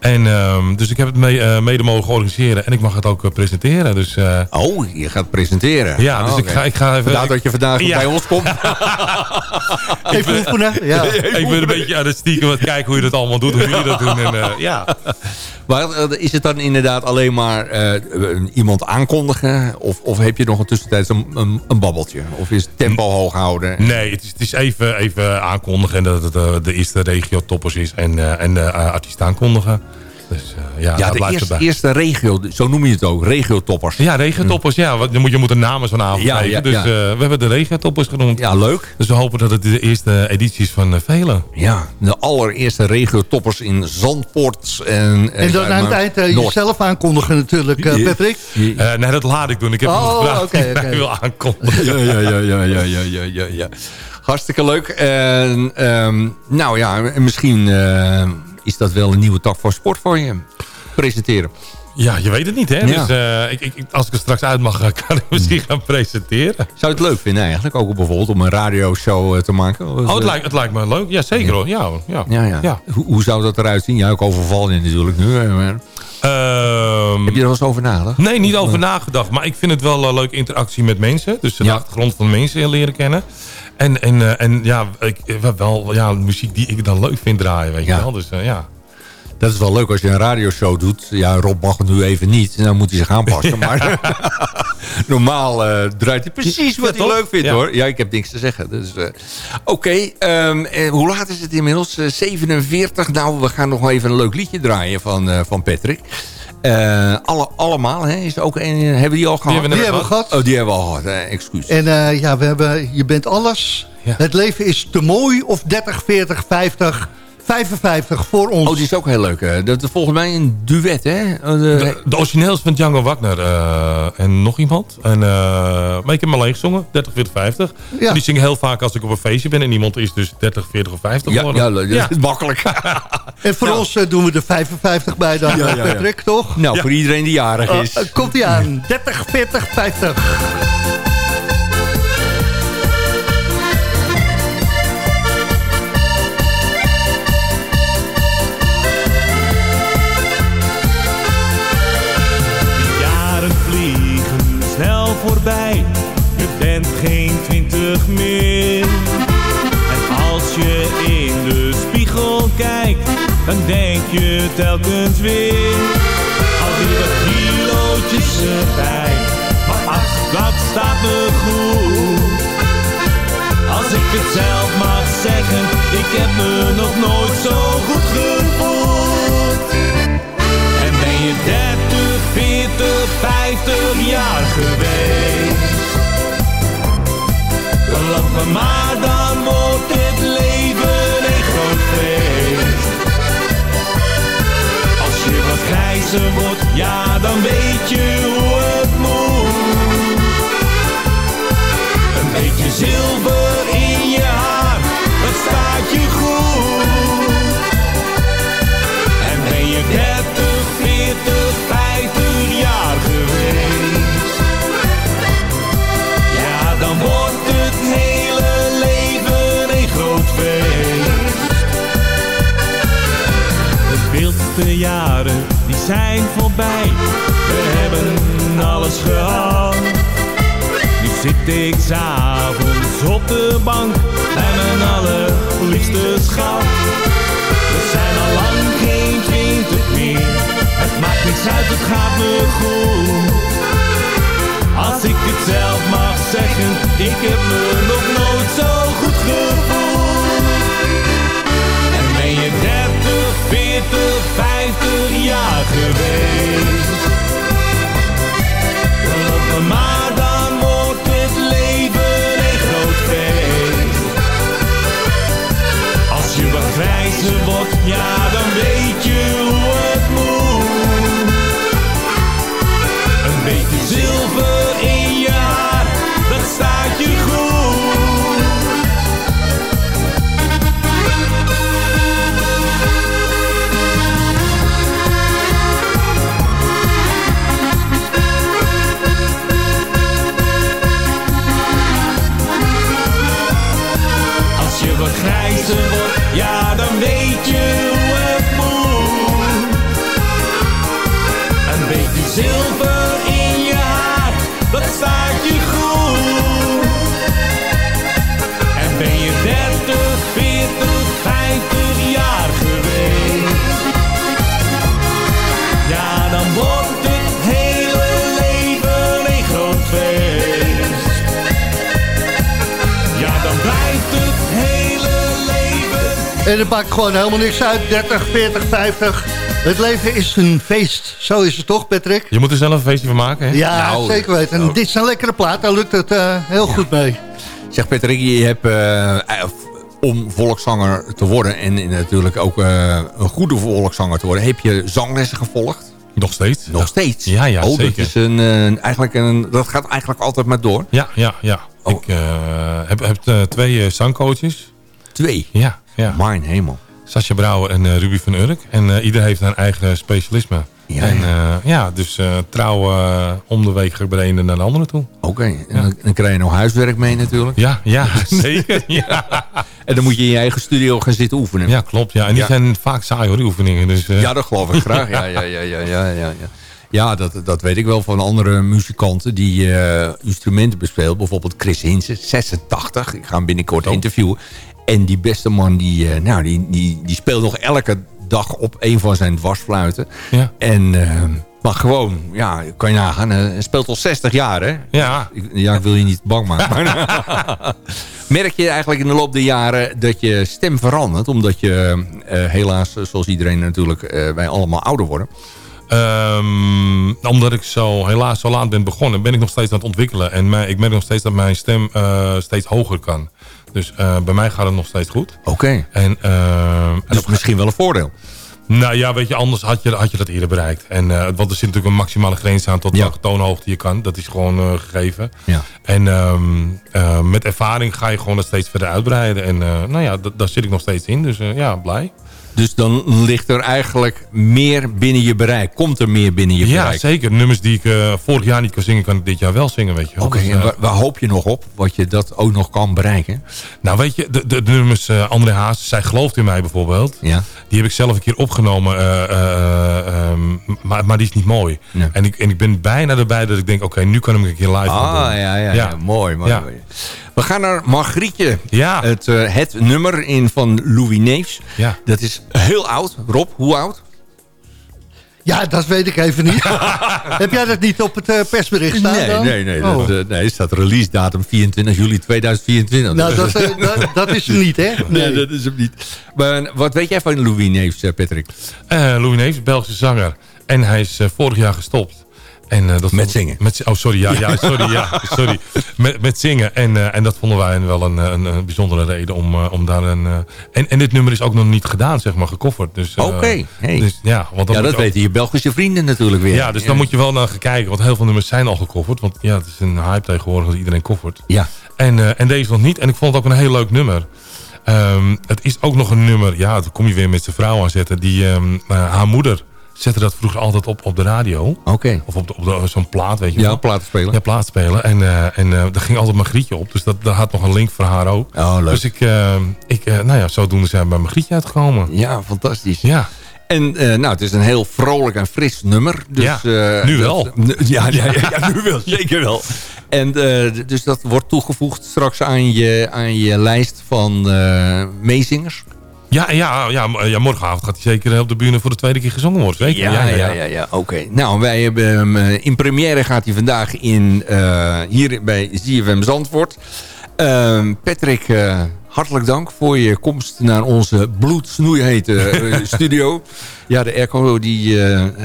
S7: En, um, dus ik heb het mee, uh, mede mogen organiseren en ik mag het ook uh, presenteren. Dus, uh,
S8: oh, je gaat presenteren?
S7: Ja, dus
S8: oh,
S7: ik, ga, ik ga even...
S8: Vandaar dat je vandaag ja. bij ons komt.
S6: even oefenen. Ja.
S7: ik ben een beetje aan het stiekem wat kijken hoe je dat allemaal doet, hoe jullie dat doen. En, ja.
S8: Maar is het dan inderdaad alleen maar iemand aankondigen? Of, of heb je nog een tussentijd een, een, een, babbeltje? Of is het tempo hoog houden?
S7: Nee, het is, het is even, even aankondigen en dat het de eerste regio toppers is en, en de artiest aankondigen. Dus, uh, ja,
S8: ja, de eerste, eerste, regio, zo noem je het ook, regiotoppers.
S7: Ja, regiotoppers, ja. Je moet, je moet een naam vanavond ja. Ja, dus eh, we hebben de regiotoppers genoemd.
S8: Ja, leuk.
S7: Dus we hopen dat het de eerste editie is van eh, velen.
S8: Ja, de allereerste regiotoppers in Zandpoort. En,
S6: en dan aan het eind jezelf aankondigen natuurlijk, Patrick.
S7: nee, dat laat ik doen. Ik heb oh, hem gevraagd okay, wil aankondigen.
S8: ja, ja, ja, ja, ja, ja, ja. Hartstikke leuk. En, ehm, nou ja, misschien is dat wel een nieuwe tak voor sport voor je presenteren.
S7: Ja, je weet het niet, hè? Dus uh, ik, ik, als ik er straks uit mag, kan ik misschien gaan presenteren.
S8: Zou je het leuk vinden eigenlijk? Ook bijvoorbeeld om een radioshow uh, te maken?
S7: Oh, het lijkt, het lijkt me leuk. Ja, zeker hoor. Ja, ja.
S8: Ja, ja. Hoe, hoe, zou dat eruit zien? Ja, ik overval je natuurlijk nu. Maar...
S7: Um,
S8: Heb je er wel eens over nagedacht?
S7: Nee, niet over nagedacht. Maar ik vind het wel een leuke interactie met mensen. Dus de achtergrond van mensen leren kennen. En, en, uh, en ja, ik, wel ja, muziek die ik dan leuk vind draaien, weet je wel. Dus uh, ja.
S8: Dat is wel leuk als je een radioshow doet. Ja, Rob mag het nu even niet. Dan moet hij zich aanpassen. Maar normaal uh, draait hij precies wat hij leuk vindt hoor. Ja, ik heb niks te zeggen. Dus, uh, Oké, okay, um, uh, hoe laat is het inmiddels? 47. Nou, we gaan nog even een leuk liedje draaien van, van Patrick. Uh, alle, allemaal, hè? Is ook een, hebben die al gehad?
S6: Die hebben, die hebben we gehad.
S8: Oh, die hebben we al gehad, eh, excuus.
S6: En uh, ja, we hebben, je bent alles. Ja. Het leven is te mooi of 30, 40, 50... 55 voor ons.
S8: Oh, die is ook heel leuk. Dat is volgens mij een duet, hè?
S7: De, de origineel is van Django Wagner uh, en nog iemand. En, uh, maar ik heb hem alleen gezongen, 30, 40, 50. Ja. Die zingen heel vaak als ik op een feestje ben en iemand is dus 30, 40 of 50
S8: ja, ja, dat is makkelijk.
S6: en voor ons uh, doen we de 55 bij dan, ja, Patrick, toch?
S8: Nou, voor iedereen die jarig is.
S6: komt hij aan, 30, 40, 50.
S9: Dan denk je telkens weer. Alweer wat kilootjes erbij, maar ach, dat staat me goed. Als ik het zelf mag zeggen, ik heb me nog nooit zo goed gevoeld. En ben je 30, 40, 50 jaar geweest? Laat me maar ja dan weet je hoe het moet. Een beetje zilver zijn voorbij. We hebben alles gehad. Nu zit ik s'avonds op de bank bij mijn allerliefste schat. We zijn al lang geen twintig meer. Het maakt niks uit, het gaat me goed. Als ik het zelf mag zeggen, ik heb me nog nooit zo goed gevoeld. 40, 50 jaar geweest. Maar, dan wordt het leven een groot feest. Als je wat grijzer wordt, ja dan weet je hoe het moet. Een beetje zilver in je haar, dat staat je goed.
S6: Maakt gewoon helemaal niks uit. 30, 40, 50. Het leven is een feest. Zo is het toch, Patrick?
S7: Je moet er zelf een feestje van maken, hè?
S6: Ja,
S8: Nou,
S6: zeker weten. En
S8: nou.
S6: dit is een lekkere plaat. Daar lukt het eh, heel goed mee.
S8: Zeg Patrick, je hebt eh, eh, om volkszanger te worden... en natuurlijk ook eh, een goede volkszanger te worden... heb je zanglessen gevolgd?
S7: Nog steeds.
S8: Nog steeds?
S7: Ja, ja,
S8: oh,
S7: zeker.
S8: Dat, is een, eh, eigenlijk een, dat gaat eigenlijk altijd maar door.
S7: Ja, ja, ja.
S8: Oh.
S7: Ik eh, heb, heb eh, twee zangcoaches.
S8: Twee?
S7: Ja, ja.
S8: Mijn hemel.
S7: Sascha Brouwer en eh, Ruby van Urk. En eh, ieder heeft een eigen specialisme.
S8: Ja,
S7: en
S8: ja.
S7: eh, ja, dus trouw om de week naar de andere toe.
S8: Oké, en dan, krijg je nog huiswerk mee natuurlijk.
S7: Ja, ja, zeker. Ja.
S8: En dan moet je in je eigen studio gaan zitten oefenen.
S7: ja, klopt. Ja. En die
S8: Ja.
S7: zijn vaak saai hoor, die oefeningen. Dus,
S8: Ja, dat geloof ik graag. Ja, ja, ja, ja, ja, ja, ja. dat, dat weet ik wel van andere muzikanten die instrumenten bespelen. Bijvoorbeeld Chris Hinsen, 86. Ik ga hem binnenkort
S7: Oh.
S8: interviewen. En die beste man, die, eh, nou, die, die, die speelt nog elke dag op een van zijn dwarsfluiten.
S7: Ja.
S8: En, eh, maar gewoon, ja, kan je nagaan. eh, Hij speelt al 60 jaar, hè?
S7: Ja.
S8: Ik- Ja, ik wil je niet bang maken. maar- Merk je eigenlijk in de loop der jaren dat je stem verandert? Omdat je eh, helaas, zoals iedereen natuurlijk, wij allemaal ouder worden.
S7: Ehm, omdat ik zo helaas zo laat ben begonnen, ben ik nog steeds aan het ontwikkelen. En mijn, ik merk nog steeds dat mijn stem steeds hoger kan. Dus eh, bij mij gaat het nog steeds goed.
S8: Oké.
S7: En, ehm, en
S8: Dus
S7: op-
S8: misschien wel een voordeel.
S7: Nou ja, weet je, anders had je, had je dat eerder bereikt. En, eh, want er zit natuurlijk een maximale grens aan tot
S8: Ja.
S7: welke toonhoogte je kan. Dat is gewoon eh, gegeven.
S8: Ja.
S7: En ehm, eh, met ervaring ga je gewoon dat steeds verder uitbreiden. En eh, nou ja, daar zit ik nog steeds in. Dus eh, ja, blij.
S8: Dus dan ligt er eigenlijk meer binnen je bereik. Komt er meer binnen je
S7: Ja,
S8: bereik?
S7: zeker. Nummers die ik eh, vorig jaar niet kon zingen, kan ik dit jaar wel zingen, weet je wel.
S8: Oké,
S7: Dus,
S8: en
S7: eh,
S8: waar, waar hoop je nog op? Wat je dat ook nog kan bereiken?
S7: Nou, weet je, de, de, de nummers eh, André Haas, Zij gelooft in mij bijvoorbeeld.
S8: Ja.
S7: Die heb ik zelf een keer opgenomen, eh, eh, ehm, maar, maar die is niet mooi.
S8: Nee.
S7: En, ik, en ik ben bijna erbij dat ik denk, oké, nu kan ik hem een keer live
S8: Ah,
S7: doen.
S8: ja, ja, ja. mooi. mooi,
S7: Ja.
S8: mooi. We gaan naar Margrietje.
S7: Ja.
S8: Het, eh, het nummer in van Louis Neefs.
S7: Ja.
S8: Dat is heel oud. Rob, hoe oud?
S6: Ja, dat weet ik even niet. Heb jij dat niet op het eh, persbericht staan
S8: nee,
S6: dan?
S8: nee, nee,
S6: Oh.
S8: dat, eh, nee. Staat release datum 24 juli 2024.
S6: Nou, dat, dat, dat is hem niet, hè?
S8: nee, dat is hem niet. Maar wat weet jij van Louis Neefs, Patrick?
S7: Eh, Louis Neefs, Belgische zanger. En hij is vorig jaar gestopt. En, eh, dat
S8: Met zingen.
S7: Met, oh, sorry. Ja, ja, sorry. Ja, sorry. Met, met zingen. En, eh, en dat vonden wij wel een, een, een bijzondere reden om, eh, om daar een... eh, en, en dit nummer is ook nog niet gedaan, zeg maar, gecoverd. Dus, eh,
S8: Oké, hey.
S7: dus, ja, want
S8: Ja, dat
S7: ook-
S8: weten je Belgische vrienden natuurlijk weer.
S7: Ja, dus dan moet je wel naar gaan kijken. Want heel veel nummers zijn al gecoverd. Want ja, het is een hype tegenwoordig dat iedereen covert.
S8: Ja.
S7: En, eh, en deze nog niet. En ik vond het ook een heel leuk nummer. Ehm, het is ook nog een nummer, ja, dan kom je weer met zijn vrouw aan zetten. Die, ehm, eh, haar moeder zette dat vroeger altijd op op de radio.
S8: Oké.
S7: Of op, op de- zo'n plaat, weet je
S8: Ja,
S7: wel.
S8: platen spelen.
S7: Ja, plaat spelen. En, eh, en eh, daar ging altijd Margrietje op. Dus dat, daar had nog een link voor haar ook.
S8: Oh, leuk.
S7: Dus ik, eh, ik eh, nou ja, zodoende zijn we bij Margrietje uitgekomen.
S8: Ja, fantastisch.
S7: Ja.
S8: En eh, nou, het is een heel vrolijk en fris nummer. Dus,
S7: Ja,
S8: eh,
S7: nu wel.
S8: ja, ja, ja, ja, nu wel. Zeker wel. En eh, dus dat wordt toegevoegd straks aan je, aan je lijst van eh meezingers.
S7: Ja, ja, ja, ja, morgenavond gaat hij zeker eh, op de bühne voor de tweede keer gezongen worden. Zeker.
S8: Ja, ja, ja, ja, oké. Nou, wij hebben hem, eh, in première gaat hij vandaag in, eh, hier bij ZFM Zandvoort. Ehm, Patrick, hartelijk dank voor je komst naar onze bloedsnoeihete studio. Ja, de airco die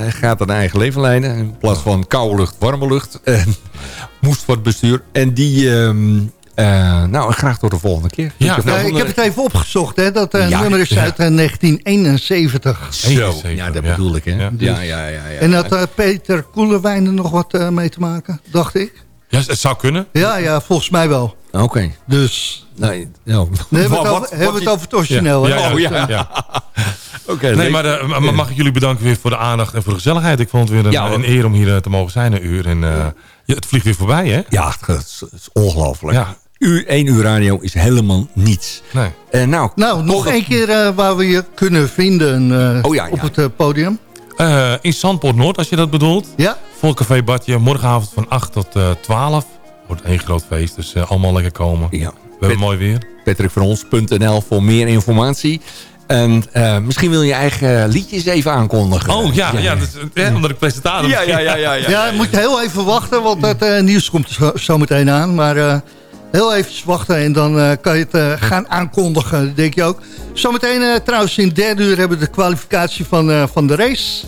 S8: gaat een eigen leven leiden. In plaats van koude lucht, warme lucht. Moest voor het bestuur. En die... ehm, eh, nou, graag tot de volgende keer.
S7: Ja,
S8: de
S6: Ja, ik heb het even opgezocht. Hè. Dat eh,
S8: Ja,
S6: nummer is
S7: ja.
S6: uit eh, 1971.
S8: Zo,
S7: 71,
S8: ja, dat
S7: ja.
S8: bedoel ik, hè.
S7: Ja.
S8: Ja, ja, ja. ja,
S6: En had eh, Peter Koelewijn er nog wat eh, mee te maken, dacht ik?
S7: Ja, het zou kunnen.
S6: Ja, ja, volgens mij wel.
S8: Oké.
S6: Dus
S8: Nee, ja.
S6: we hebben, het
S8: Wat-
S6: over,
S8: wat-
S6: hebben
S8: wat
S6: het over het origineel.
S7: Ja,
S6: hè?
S7: ja,
S8: Oh,
S7: ja,
S8: ja.
S7: ja.
S8: Oké,
S7: Nee, maar, eh, mag ik jullie bedanken weer voor de aandacht en voor de gezelligheid. Ik vond het weer een,
S8: Ja, hoor.
S7: een eer om hier eh, te mogen zijn, een uur. En eh, ja, het vliegt weer voorbij, hè?
S8: Ja, het is, het is ongelooflijk.
S7: Ja.
S8: Uur, één uur radio is helemaal niets.
S7: Nee.
S8: Eh, nou,
S6: Nou, nog één keer eh, waar we je kunnen vinden eh,
S8: Oh, ja, ja.
S6: op het podium.
S7: Eh, in Zandpoort Noord, als je dat bedoelt.
S6: Ja?
S7: Vol Café Badje, morgenavond van 8 tot eh 12. Wordt één groot feest, dus eh, allemaal lekker komen.
S8: Ja.
S7: We hebben mooi weer.
S8: patrickvanons.nl voor meer informatie. En eh, misschien wil je je eigen liedjes even aankondigen.
S7: Oh ja, ja, dat is, eh, omdat ik presentator
S8: ja, ja, ja, ja, ja.
S6: Ja, moet je heel even wachten, want het eh, nieuws komt er zo, zo meteen aan. Maar eh, heel even wachten en dan eh, kan je het eh, gaan aankondigen, denk je ook. Zometeen eh, trouwens in derde uur hebben we de kwalificatie van, eh, van de race.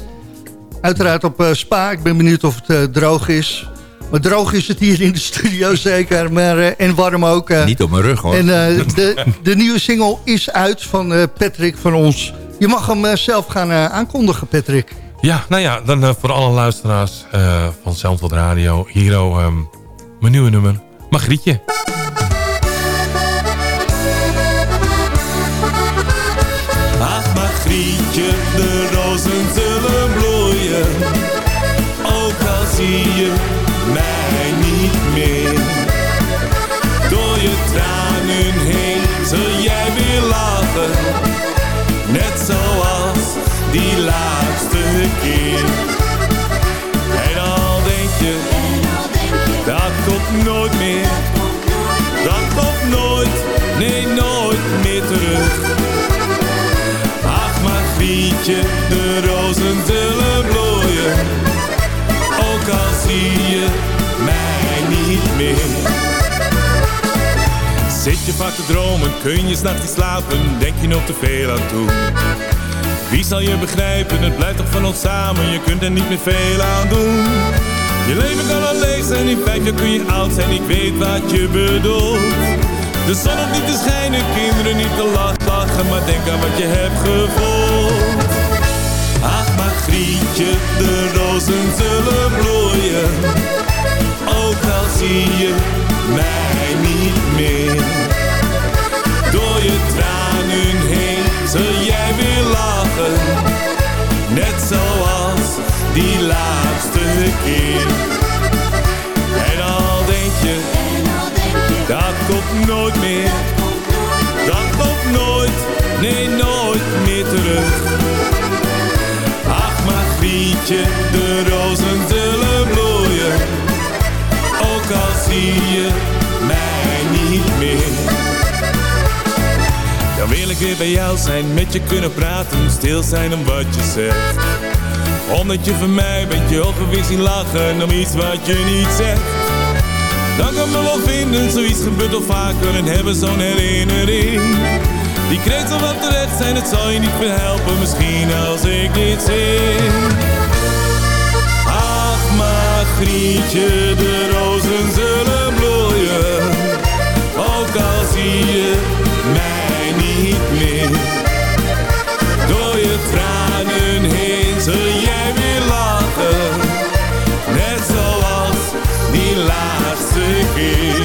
S6: Uiteraard op eh, Spa. Ik ben benieuwd of het eh, droog is. Maar droog is het hier in de studio zeker. Maar, eh, en warm ook. eh.
S8: Niet op mijn rug hoor.
S6: En eh, de, de nieuwe single is uit van eh, Patrick van ons. Je mag hem eh, zelf gaan aankondigen, Patrick.
S7: Ja, nou ja, dan eh, voor alle luisteraars eh, van Zandvoort Radio, Hero, ehm, mijn nieuwe nummer, Margrietje.
S9: Ach, Margrietje, de rozen zullen bloeien. Ook al zie je mij niet meer. Door je tranen heen zul jij weer lachen. Net zoals die laatste keer. Nooit meer. Dat komt nooit, nee nooit meer terug. Ach, Margrietje, de rozen zullen bloeien. Ook al zie je mij niet meer. Zit je vaak te dromen, kun je s'nachts niet slapen, denk je nog te veel aan toe. Wie zal je begrijpen, het blijft toch van ons samen, je kunt er niet meer veel aan doen. Je leven kan al leeg zijn, in vijf jaar kun je oud zijn, ik weet wat je bedoelt. De zon hoeft niet te schijnen, kinderen niet te lachen, maar denk aan wat je hebt gevoeld. Ach, Margrietje, de rozen zullen bloeien. Ook al zie je mij niet meer. Door je tranen heen jij En al denk je, dat komt nooit meer. Dat komt nooit, nee nooit meer terug. Ach, Margrietje, de rozen zullen bloeien. Ook al zie je mij niet meer. Dan wil ik weer bij jou zijn, met je kunnen praten, stil zijn om wat je zegt. Omdat je van mij bent, je ogen weer zien lachen om iets wat je niet zegt. Dan kan me wel vinden, zoiets gebeurt al vaker en hebben zo'n herinnering. Die kreet zal wat terecht zijn, het zal je niet meer helpen, misschien als ik dit zing. Ach, maar Grietje, de rozen zullen bloeien. Ook al zie je mij niet meer. Door je tranen heen jij laatste